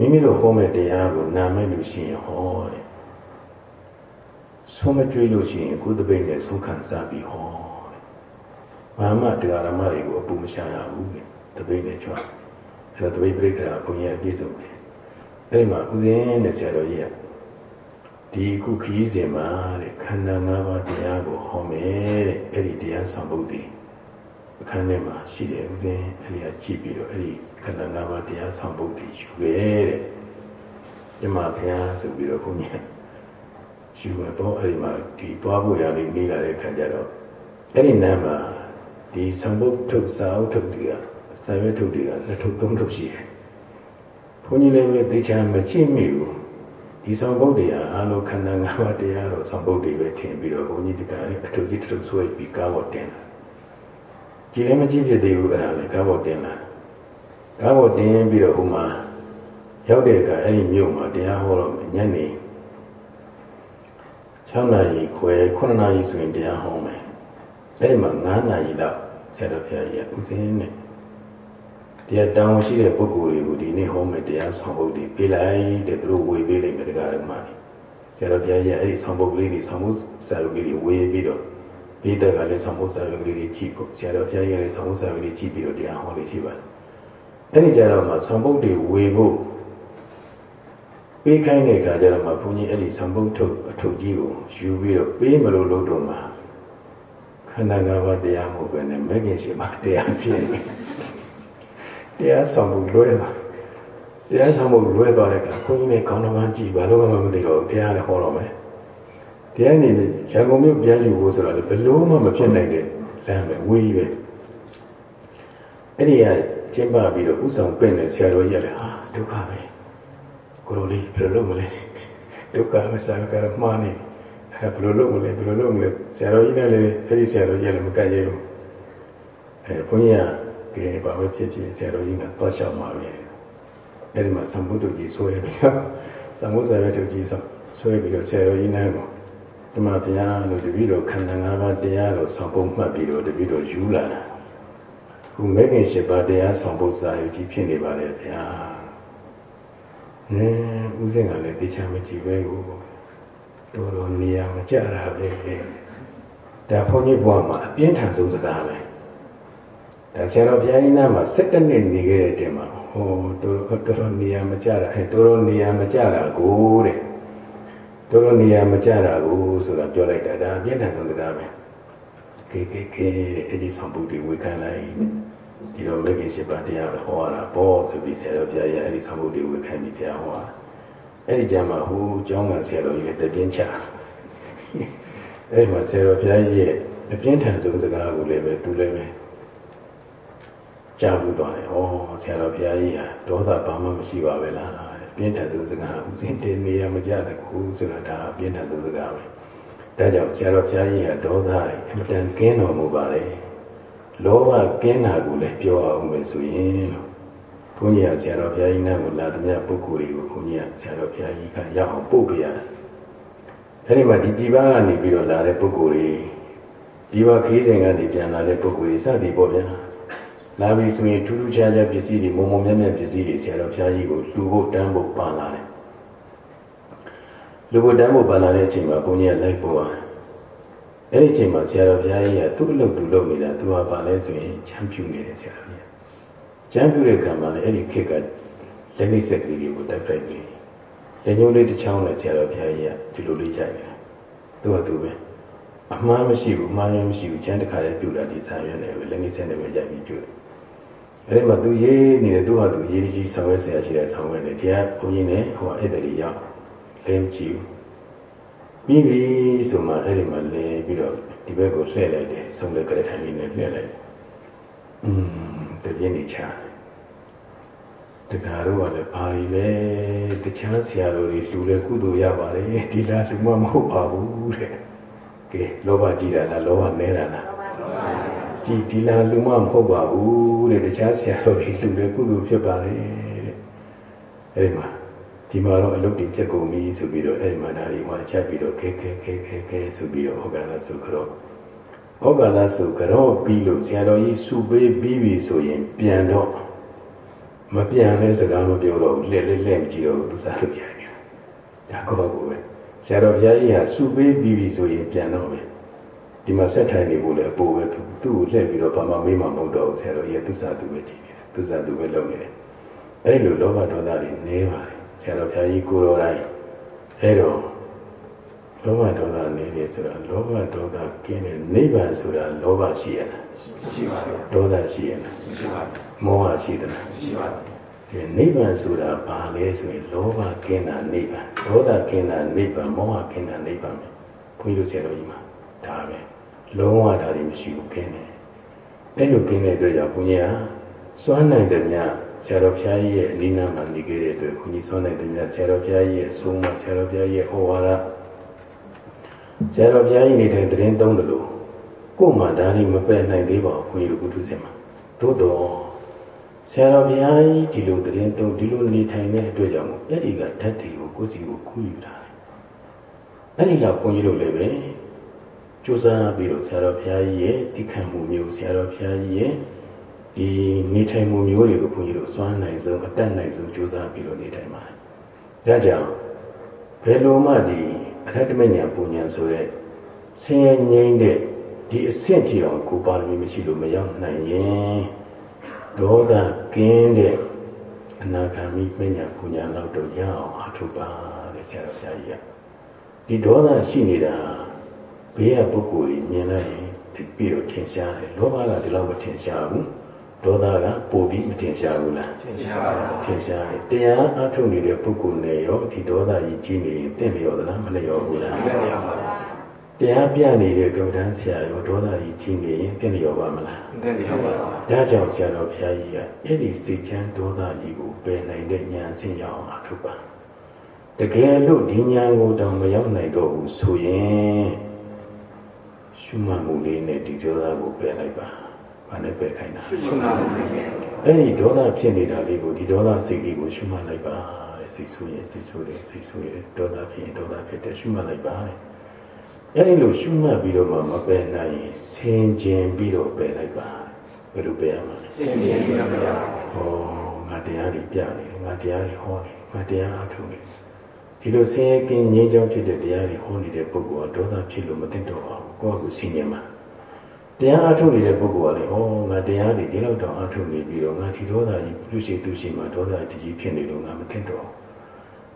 မိမိတို့ဟောမဲ့တရားကိုနာမဲ့လို့ရှိရင်ဟောတဲ့ဆုံးမကြွေးလို့ရှိရင်ကုသပိတ်နဲ့ဆုံးခံစားပြီးဟောတဲ့ဘာမှတရားဓမ္မတွေကိုအပူမရှာရဘူးတဲ့တပိတ်နဲ့ကြွအဲ့တော့တပိတ်ပြိက္ခာဘုံရဲ့အပြည့်စုံတယ်အဲ့ဒီမှာဦးဇင်းနဲ့ဆရာတော်ကြီးကဒီခုခရီးစဉ်မှာတဲ့ခန္ဓာ၅ပါးတရားကိုဟောမယ်တဲ့အဲ့ဒီတရားဆောင်ပုဒ်တွေ အခန်းထဲမှာရှိတယ်ဦးဇင်းအဲ့ဒီကကြည့်ပြီးတော့အဲ့ဒီခန္ဓာ၅ပါးတရားဆောင်ပုဒ်တွေယူခဲ့တဲ့ညမဘုရားဆိုပြီးတော့ဘုန်းကြီးယူရတော့အဲ့ဒီမှာဒီသွားဖို့ရလေးနေလာတဲ့ခါကျတော့အဲ့ဒီနားမှာဒီဆောင်ပုဒ်ထုတ်စာအုပ်ထုတ်တွေကစာရွက်ထုတ်တွေကနှစ်ထုတ်သုံးထုတ်ရှိတယ်ဘုန်းကြီးလည်းပဲသိချာမကြည့်မိဘူးဒီဆောင်ပုဒ်တွေဟာအာလောခန္ဓာ၅ပါးတရားတော့ဆောင်ပုဒ်တွေပဲထင်ပြီးတော့ဘုန်းကြီးဒီကနေ့အထုကြီးထုဆွဲပြီးကားပေါ်တင်လာ ကြည်လည်းမကြည့်ဖြစ်သေးဘူးအဲ့ဒါလည်းကားပေါ်တင်လာကားပေါ်တင်ပြီးတော့ဟိုမှာရောက်တဲ့အခါအဲ့ဒီမြို့မှာတရားဟောတော့ညနေ6နာရီခွဲ9နာရီဆိုရင်တရားဟောမယ်အဲ့ဒီမှာ9နာရီလောက်ဆရာတော်ဘုရားကြီးကဥစဉ်နဲ့တရားတောင်းရှိတဲ့ပုဂ္ဂိုလ်တွေကိုဒီနေ့ဟောမယ်တရားဆောင်ဖို့ဒီပေးလိုက်တဲ့သူတို့ဝေပေးလိုက်မယ်တရားဓမ္မတွေဆရာတော်ဘုရားကြီးအဲ့ဒီဆောင်ဖို့ကလေးတွေဆောင်ဖို့စာရုပ်လေးတွေဝေပြီးတော့ ပြီးတဲ့ကလည်းဆောင်ဖို့စာရုပ်လေးတွေကြည့်ဖို့ဆရာတော်ဘုရားကြီးလည်းဆောင်ဖို့စာရုပ်လေးကြည့်ပြီးတော့တရားဟောလေးရှိပါတယ်အဲ့ဒီကြတော့မှဆောင်ဖို့တွေဝေဖို့ပေးခိုင်းတဲ့အခါကျတော့မှဘုန်းကြီးအဲ့ဒီဆောင်ဖို့ထုတ်အထုတ်ကြီးကိုယူပြီးတော့ပေးမလို့လို့တော့မှခန္ဓာ၅ပါးတရားမဟုတ်ပဲနဲ့မဂ္ဂင်ရှိမှတရားဖြစ်နေတရားဆောင်ဖို့လွဲတာတရားဆောင်ဖို့လွဲသွားတဲ့အခါဘုန်းကြီးနဲ့ခေါင်းတော်ကကြည့်ဘာလို့မှမသိတော့ဘုရားလည်းဟောတော့မယ် တရားနေရန်ကုန်မြို့ပြန်ယူဖို့ဆိုတာလည်းဘယ်လို့မှမဖြစ်နိုင်တဲ့လမ်းပဲဝေးပဲအဲ့ဒီကကျင်းပပြီးတော့ဥဆောင်ပင့်တဲ့ဆရာတော်ကြီးကလည်းဟာဒုက္ခပဲကိုလိုလေးဘယ်လိုလုပ်မလဲဒုက္ခမစားကြတော့မှားနေအဲဘယ်လိုလုပ်မလဲဘယ်လိုလုပ်မလဲဆရာတော်ကြီးနဲ့လည်းအဲ့ဒီဆရာတော်ကြီးလည်းမကတ်ရဲဘူးအဲဘုန်းကြီးကကဲဘာပဲဖြစ်ဖြစ်ဆရာတော်ကြီးကသွားလျှောက်มาပြီအဲ့ဒီမှာသံဘုဒ္ဓကြီးဆွဲပြီးတော့သံဘုဇာရတုကြီးဆွဲပြီးတော့ဆရာတော်ကြီးနဲ့ကို ဒီမှာဘုရားလို့တပည့်တော်ခန္ဓာ၅ပါးတရားလို့ဆောင်ပုံမှတ်ပြီးတော့တပည့်တော်ယူလာတာခုမဲခင်၈ပါးတရားဆောင်ပုစာရကြီးဖြစ်နေပါလေဗျာ။နင်းဥစဉ်ကလည်းသိချာမကြည့်ပဲကိုတော်တော်နေရာမကြတာပဲ။ဒါဘုန်းကြီးဘုရားမှာအပြင်းထန်ဆုံးစကားပဲ။ဒါဆရာတော်ဘုရားကြီးနားမှာ၁၇နှစ်နေခဲ့တဲ့တင်မှာဟောတော်တော်တော်နေရာမကြတာအဲတော်တော်နေရာမကြတာကိုတဲ့။ တော်တော်နေရာမကြတာကိုဆိုတာပြောလိုက်တာဒါအပြင်းထန်ဆုံးစကားပဲ။ကေကေကေအဲ့ဒီဆောင်ပုဒ်တွေဝေခံလိုက်ဒီတော့မဂ္ဂင်၈ပါးတရားဟောရတာပေါ့ဆိုပြီးဆရာတော်ဘုရားရဲ့အဲ့ဒီဆောင်ဖို့တွေဝေခံပြီးတရားဟောတာအဲ့ဒီကြမှာဟိုကျောင်းကဆရာတော်ကြီးလည်းတပြင်းချအဲ့ဒီမှာဆရာတော်ဘုရားရဲ့အပြင်းထန်ဆုံးစကားကိုလည်းပဲသူလည်းပဲကြားဘူးသွားတယ်။ဩဆရာတော်ဘုရားကြီးဟာဒေါသဘာမှမရှိပါပဲလား။ ပြင်းထန်ဆုံးစကားဥစဉ်တင်နေရမကြတဲ့ခုဆိုတာဒါပြင်းထန်ဆုံးစကားပဲ။ဒါကြောင့်ဆရာတော်ဘုရားကြီးဟာဒေါသအင်မတန်ကင်းတော်မူပါလေ။လောဘကင်းတာကိုလည်းပြောအောင်ပဲဆိုရင်လို့ဘုန်းကြီးကဆရာတော်ဘုရားကြီးနဲ့ကိုလာတဲ့မြတ်ပုဂ္ဂိုလ်တွေကိုဘုန်းကြီးကဆရာတော်ဘုရားကြီးကရောက်အောင်ပို့ပြရတယ်။အဲဒီမှာဒီပြည်ပကနေပြီးတော့လာတဲ့ပုဂ္ဂိုလ်တွေဒီဘခီးစဉ်ကနေပြန်လာတဲ့ပုဂ္ဂိုလ်တွေစသည်ပေါ့ဗျာ။ လာပြီဆိုရင်ထူးထူးခြားခြားပစ္စည်းတွေမုံမုံမြတ်မြတ်ပစ္စည်းတွေဆရာတော်ဘုရားကြီးကိုလူဖို့တန်းဖို့ပါလာတယ်။လူဖို့တန်းဖို့ပါလာတဲ့အချိန်မှာဘုန်းကြီးကလိုက်ပို့ရတယ်အဲ့ဒီအချိန်မှာဆရာတော်ဘုရားကြီးကသူ့အလုပ်သူလုပ်နေတာသူကပါလဲဆိုရင်ချမ်းပြူနေတယ်ဆရာတော်ကြီးချမ်းပြူတဲ့ကံမှာလည်းအဲ့ဒီခေတ်ကလက်မိတ်ဆက်ကလေးကိုတက်ဖိုက်ပြီးလက်ညှိုးလေးတစ်ချောင်းနဲ့ဆရာတော်ဘုရားကြီးကဒီလိုလေးကြိုက်တယ်သူကသူပဲအမှားမရှိဘူးအမှားရမရှိဘူးချမ်းတစ်ခါလေးပြူတာဒီဆာရွက်နဲ့ပဲလက်မိတ်ဆက်နဲ့ပဲကြိုက်ပြီးပြူတယ် အဲ့ဒီမှာသူရေးနေတယ်သူကသူရေးကြီးဆောင်ရွက်ဆရာရှိတဲ့ဆောင်ရွက်တယ်တရားဘုန်းကြီးနဲ့ဟိုအဲ့ဒီရောက်လင်းကြည့်ပြီးပြီဆိုမှအဲ့ဒီမှာလဲပြီးတော့ဒီဘက်ကိုလှည့်လိုက်တယ်ဆုံးတဲ့ကရထိုင်လေးနဲ့လှည့်လိုက်อืมတပြင်းနေချတကားတော့လည်းဘာကြီးလဲတခြားဆရာတော်တွေလှူတဲ့ကုသိုလ်ရပါတယ်ဒီလားလှူမမဟုတ်ပါဘူးတဲ့ကဲလောဘကြီးတာလားလောဘနဲတာလား ဒီဒီလားလှူမမဟုတ်ပါဘူးတဲ့တခြားဆရာတော်တွေလှူတဲ့ကုသိုလ်ဖြစ်ပါတယ်တဲ့အဲ့ဒီမှာဒီမှာတော့အလုပ်တွေပြက်ကုန်ပြီဆိုပြီးတော့အဲ့ဒီမှာဒါတွေဟောချက်ပြီးတော့ခဲခဲခဲခဲခဲဆိုပြီးတော့ဟောကလာဆိုကြတော့ဟောကလာဆိုကြတော့ပြီးလို့ဆရာတော်ကြီးစုပေးပြီးပြီဆိုရင်ပြန်တော့မပြန်လဲစကားမပြောတော့ဘူးလက်လက်လက်မကြည့်တော့ဘူးသူစားလို့ရတယ်ဒါကောကိုပဲဆရာတော်ဘုရားကြီးဟာစုပေးပြီးပြီဆိုရင်ပြန်တော့ပဲ ဒီမှာဆက်ထိုင်နေဖို့လည်းအပိုးပဲသူသူ့ကိုလှည့်ပြီးတော့ဘာမှမေးမှမဟုတ်တော့ဘူးဆရာတော်ကြီးသူစားသူပဲကြည့်တယ်သူစားသူပဲလုပ်နေတယ်အဲ့လိုလောဘဒေါသတွေနေပါတယ်ဆရာတော်ဘုရားကြီးကိုတော်တိုင်းအဲတော့လောဘဒေါသနေတယ်ဆိုတာလောဘဒေါသကင်းတဲ့နိဗ္ဗာန်ဆိုတာလောဘရှိရလားရှိပါဘူးဒေါသရှိရလားရှိပါဘူးမောဟရှိသလားရှိပါဘူးဒီနိဗ္ဗာန်ဆိုတာဘာလဲဆိုရင်လောဘကင်းတာနိဗ္ဗာန်ဒေါသကင်းတာနိဗ္ဗာန်မောဟကင်းတာနိဗ္ဗာန်ပဲဘုန်းကြီးတို့ဆရာတော်ကြီးမှာဒါပဲ လုံးဝဒါတွေမရှိဘူးကင်းတယ်အဲ့လိုကင်းတဲ့အတွက်ကြောင့်ဘုန်းကြီးကစွမ်းနိုင်တယ်များဆရာတော်ဘုရားကြီးရဲ့အနိနာမှာနေခဲ့တဲ့အတွက်ခွန်ကြီးစောနိုင်တဲ့မြတ်ဆရာတော်ဘုရားကြီးရဲ့အဆုံးအမဆရာတော်ဘုရားကြီးရဲ့ဩဝါဒဆရာတော်ဘုရားကြီးနေတဲ့တရင်သုံးတယ်လို့ကို့မှာဒါတွေမပယ်နိုင်သေးပါဘူးခွန်ကြီးတို့ဘုသူစင်မှာသို့တော်ဆရာတော်ဘုရားကြီးဒီလိုတရင်သုံးဒီလိုနေထိုင်တဲ့အတွက်ကြောင့်အဲ့ဒီကဓာတ်တွေကိုကိုယ်စီကိုခူးယူတာအဲ့ဒီလောက်ခွန်ကြီးတို့လည်းပဲ ကြိုးစားပြီးတော့ဆရာတော်ဘုရားကြီးရဲ့တိခံမှုမျိုးဆရာတော်ဘုရားကြီးရဲ့ဒီနေထိုင်မှုမျိုးတွေကိုဘုန်းကြီးတို့စွမ်းနိုင်ဆုံးအတတ်နိုင်ဆုံးကြိုးစားပြီးတော့နေထိုင်ပါတယ်။ဒါကြောင့်ဘယ်လိုမှဒီအထက်တမညာပူညာဆိုတဲ့ဆင်းရဲငြိမ်းတဲ့ဒီအဆင့်ကြီးအောင်ကိုပါရမီမရှိလို့မရောက်နိုင်ရင်ဒေါသကင်းတဲ့အနာဂါမိပညာပူညာလောက်တော့ရအောင်အထုပါတဲ့ဆရာတော်ဘုရားကြီးကဒီဒေါသရှိနေတာ ဘေးကပုဂ္ဂိုလ်ကြီးမြင်လိုက်ရင်ဒီပြီးတော့ထင်ရှားတယ်လောဘကဒီလောက်မထင်ရှားဘူးဒေါသကပိုပြီးမထင်ရှားဘူးလားထင်ရှားပါဘူးထင်ရှားတယ်တရားအထုတ်နေတဲ့ပုဂ္ဂိုလ်နဲ့ရောဒီဒေါသကြီးကြီးနေရင်တင့်လျော်သလားမလျော်ဘူးလားတင့်လျော်ပါဘူးတရားပြနေတဲ့ကမ္ဘာဆရာရောဒေါသကြီးကြီးနေရင်တင့်လျော်ပါမလားတင့်လျော်ပါဘူးဒါကြောင့်ဆရာတော်ဘုရားကြီးကအဲ့ဒီစိတ်ချမ်းဒေါသကြီးကိုပယ်နိုင်တဲ့ဉာဏ်ဆင့်ရအောင်အထုတ်ပါတကယ်လို့ဒီဉာဏ်ကိုတောင်မရောက်နိုင်တော့ဘူးဆိုရင် ရှုမှတ်မှုလေးနဲ့ဒီဒေါသကိုပယ်လိုက်ပါဘာနဲ့ပယ်ခိုင်းတာရှုမှတ်မှုလေးအဲ့ဒီဒေါသဖြစ်နေတာလေးကိုဒီဒေါသစိတ်ကြီးကိုရှုမှတ်လိုက်ပါတဲ့စိတ်ဆိုးရင်စိတ်ဆိုးတယ်စိတ်ဆိုးရင်ဒေါသဖြစ်ရင်ဒေါသဖြစ်တယ်ရှုမှတ်လိုက်ပါတဲ့အဲ့ဒီလိုရှုမှတ်ပြီးတော့မှမပယ်နိုင်ရင်ဆင်ခြင်ပြီးတော့ပယ်လိုက်ပါဘယ်လိုပယ်ရမှာလဲဆင်ခြင်ပြီးတော့ပယ်ရမှာဟောငါတရားတွေပြနေငါတရားတွေဟောနေငါတရားအားထုတ်နေ ဒီလိုဆင်းရဲကင်းငြိမ်းချမ်းဖြစ်တဲ့တရားတွေဟောနေတဲ့ပုဂ္ဂိုလ်ကဒေါသဖြစ်လို့မသိတော့ပါဘူးကိုယ့်ကိုယ်ဆင်ခြင်မှာတရားအထုတ်နေတဲ့ပုဂ္ဂိုလ်ကလည်းဩငါတရားတွေဒီလောက်တောင်အထုတ်နေပြီးတော့ငါဒီဒေါသကြီးပြုရှိသူရှိမှဒေါသတကြီးဖြစ်နေလို့ငါမသိတော့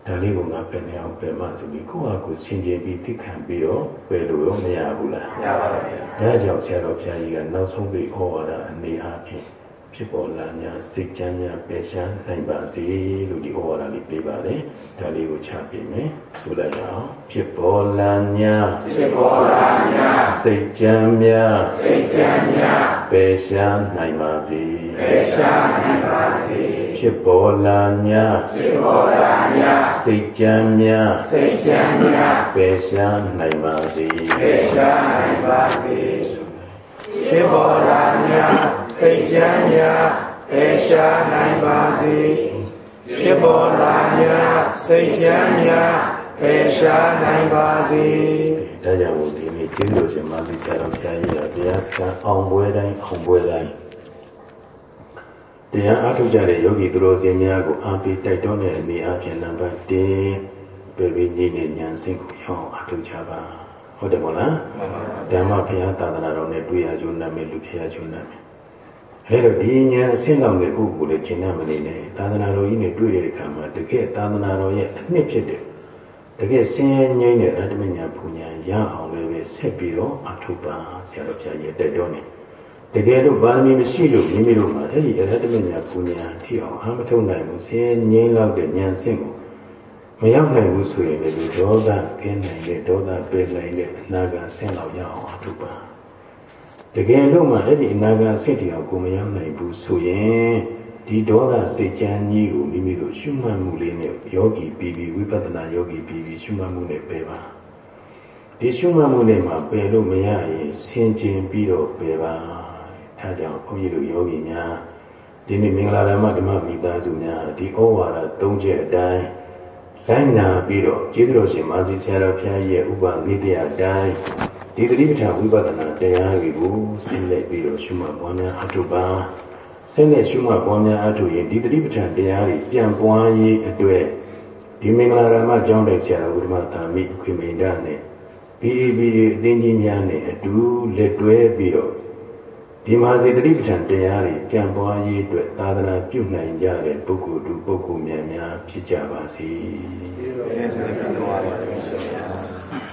ဒါလေးကိုငါပယ်နေအောင်ပယ်မှဆိုပြီးကိုယ့်ဟာကိုယ်ဆင်ခြင်ပြီးသိခံပြီးတော့ပယ်လို့ရောမရဘူးလားမရပါဘူးဒါကြောင့်ဆရာတော်ဘုရားကြီးကနောက်ဆုံးပြီးဟောရတာအနေအားဖြင့် ဖြစ်ပေါ်လာများစိတ်ချမ်းများပယ်ရှားနိုင်ပါစေလို့ဒီဩဝါဒလေးပေးပါတယ်ဒါလေးကိုချပြမယ်ဆိုလိုက်အောင်ဖြစ်ပေါ်လာများဖြစ်ပေါ်လာများစိတ်ချမ်းများစိတ်ချမ်းများပယ်ရှားနိုင်ပါစေပယ်ရှားနိုင်ပါစေဖြစ်ပေါ်လာများဖြစ်ပေါ်လာများစိတ်ချမ်းများစိတ်ချမ်းများပယ်ရှားနိုင်ပါစေပယ်ရှားနိုင်ပါစေ ဖြစ်ပေါ်လာများစိတ်ချမ်းများပေရှားနိုင်ပါစေဖြစ်ပေါ်လာများစိတ်ချမ်းများပေရှားနိုင်ပါစေဒါကြောင့်ဒီနေ့ကျင်းလို့ရှင်မာသီဆရာတော်ဘုရားကြီးကတရားစံအောင်ပွဲတိုင်းအောင်ပွဲတိုင်းတရားအားထုတ်ကြတဲ့ယောဂီသူတော်စင်များကိုအားပေးတိုက်တွန်းတဲ့အနေအချင်းနံပါတ်1ပေပိကြီးနဲ့ဉာဏ်စိတ်ကိုရောအားထုတ်ကြပါ ဟုတ်တယ်မို့လားဓမ္မဘုရားသာသနာတော်နဲ့တွေ့ရကြုံနာမယ်လူဖြစ်ရကြုံနာမယ်အဲတော့ဒီဉာဏ်အဆင့်လောက်တဲ့ပုဂ္ဂိုလ်လည်းရှင်းရမနေနဲ့သာသနာတော်ကြီးနဲ့တွေ့တဲ့အခါမှာတကယ်သာသနာတော်ရဲ့အနှစ်ဖြစ်တဲ့တကယ်ဆင်းရဲငြိမ်းတဲ့အတ္တမညာပူညာရအောင်လည်းပဲဆက်ပြီးတော့အထုပါဆရာတော်ဘုရားရဲ့တက်တော်နေတကယ်လို့ဗာမီမရှိလို့မိမိတို့မှာအဲ့ဒီအတ္တမညာပူညာထိအောင်အမှမထုံနိုင်ဘူးဆင်းရဲငြိမ်းလောက်တဲ့ဉာဏ်ဆင့်ကို မရောက်နိုင်ဘူးဆိုရင်လည်းဒေါသကင်းနိုင်တဲ့ဒေါသပယ်နိုင်တဲ့အနာဂတ်ဆင့်လောက်ရအောင်အထုပါတကယ်လို့မှအဲ့ဒီအနာဂတ်ဆင့်တရားကိုမရောက်နိုင်ဘူးဆိုရင်ဒီဒေါသစိတ်ကြမ်းကြီးကိုမိမိတို့ရှုမှတ်မှုလေးနဲ့ယောဂီပြီးပြီးဝိပဿနာယောဂီပြီးပြီးရှုမှတ်မှုနဲ့ပယ်ပါဒီရှုမှတ်မှုနဲ့မှပယ်လို့မရရင်ဆင်ခြင်ပြီးတော့ပယ်ပါဒါကြောင့်ဘုန်းကြီးတို့ယောဂီများဒီနေ့မင်္ဂလာဓမ္မဓမ္မမိသားစုများဒီဩဝါဒ၃ချက်အတိုင်း လိုက်နာပြီးတော့ကျေးဇူးတော်ရှင်မာစီဆရာတော်ဘုရားရဲ့ဥပနိတယတိုင်းဒီသတိပဋ္ဌာန်ဝိပဿနာတရားတွေကိုစိတ်လိုက်ပြီးတော့ရှုမှတ်ပွားများအထုပါစိတ်နဲ့ရှုမှတ်ပွားများအထုရင်ဒီသတိပဋ္ဌာန်တရားတွေပြန်ပွားရေးအတွက်ဒီမင်္ဂလာရမကျောင်းတဲ့ဆရာတော်ဘုရားသာမိခွေမိန်ဒနဲ့ BAB အသင်းကြီးများနဲ့အတူလက်တွဲပြီးတော့ ဒီမှာစေတတိပဋ္ဌာန်တရားတွေပြန်ပွားရေးအတွက်သာသနာပြုနိုင်ကြတဲ့ပုဂ္ဂိုလ်သူပုဂ္ဂိုလ်များများဖြစ်ကြပါစေ။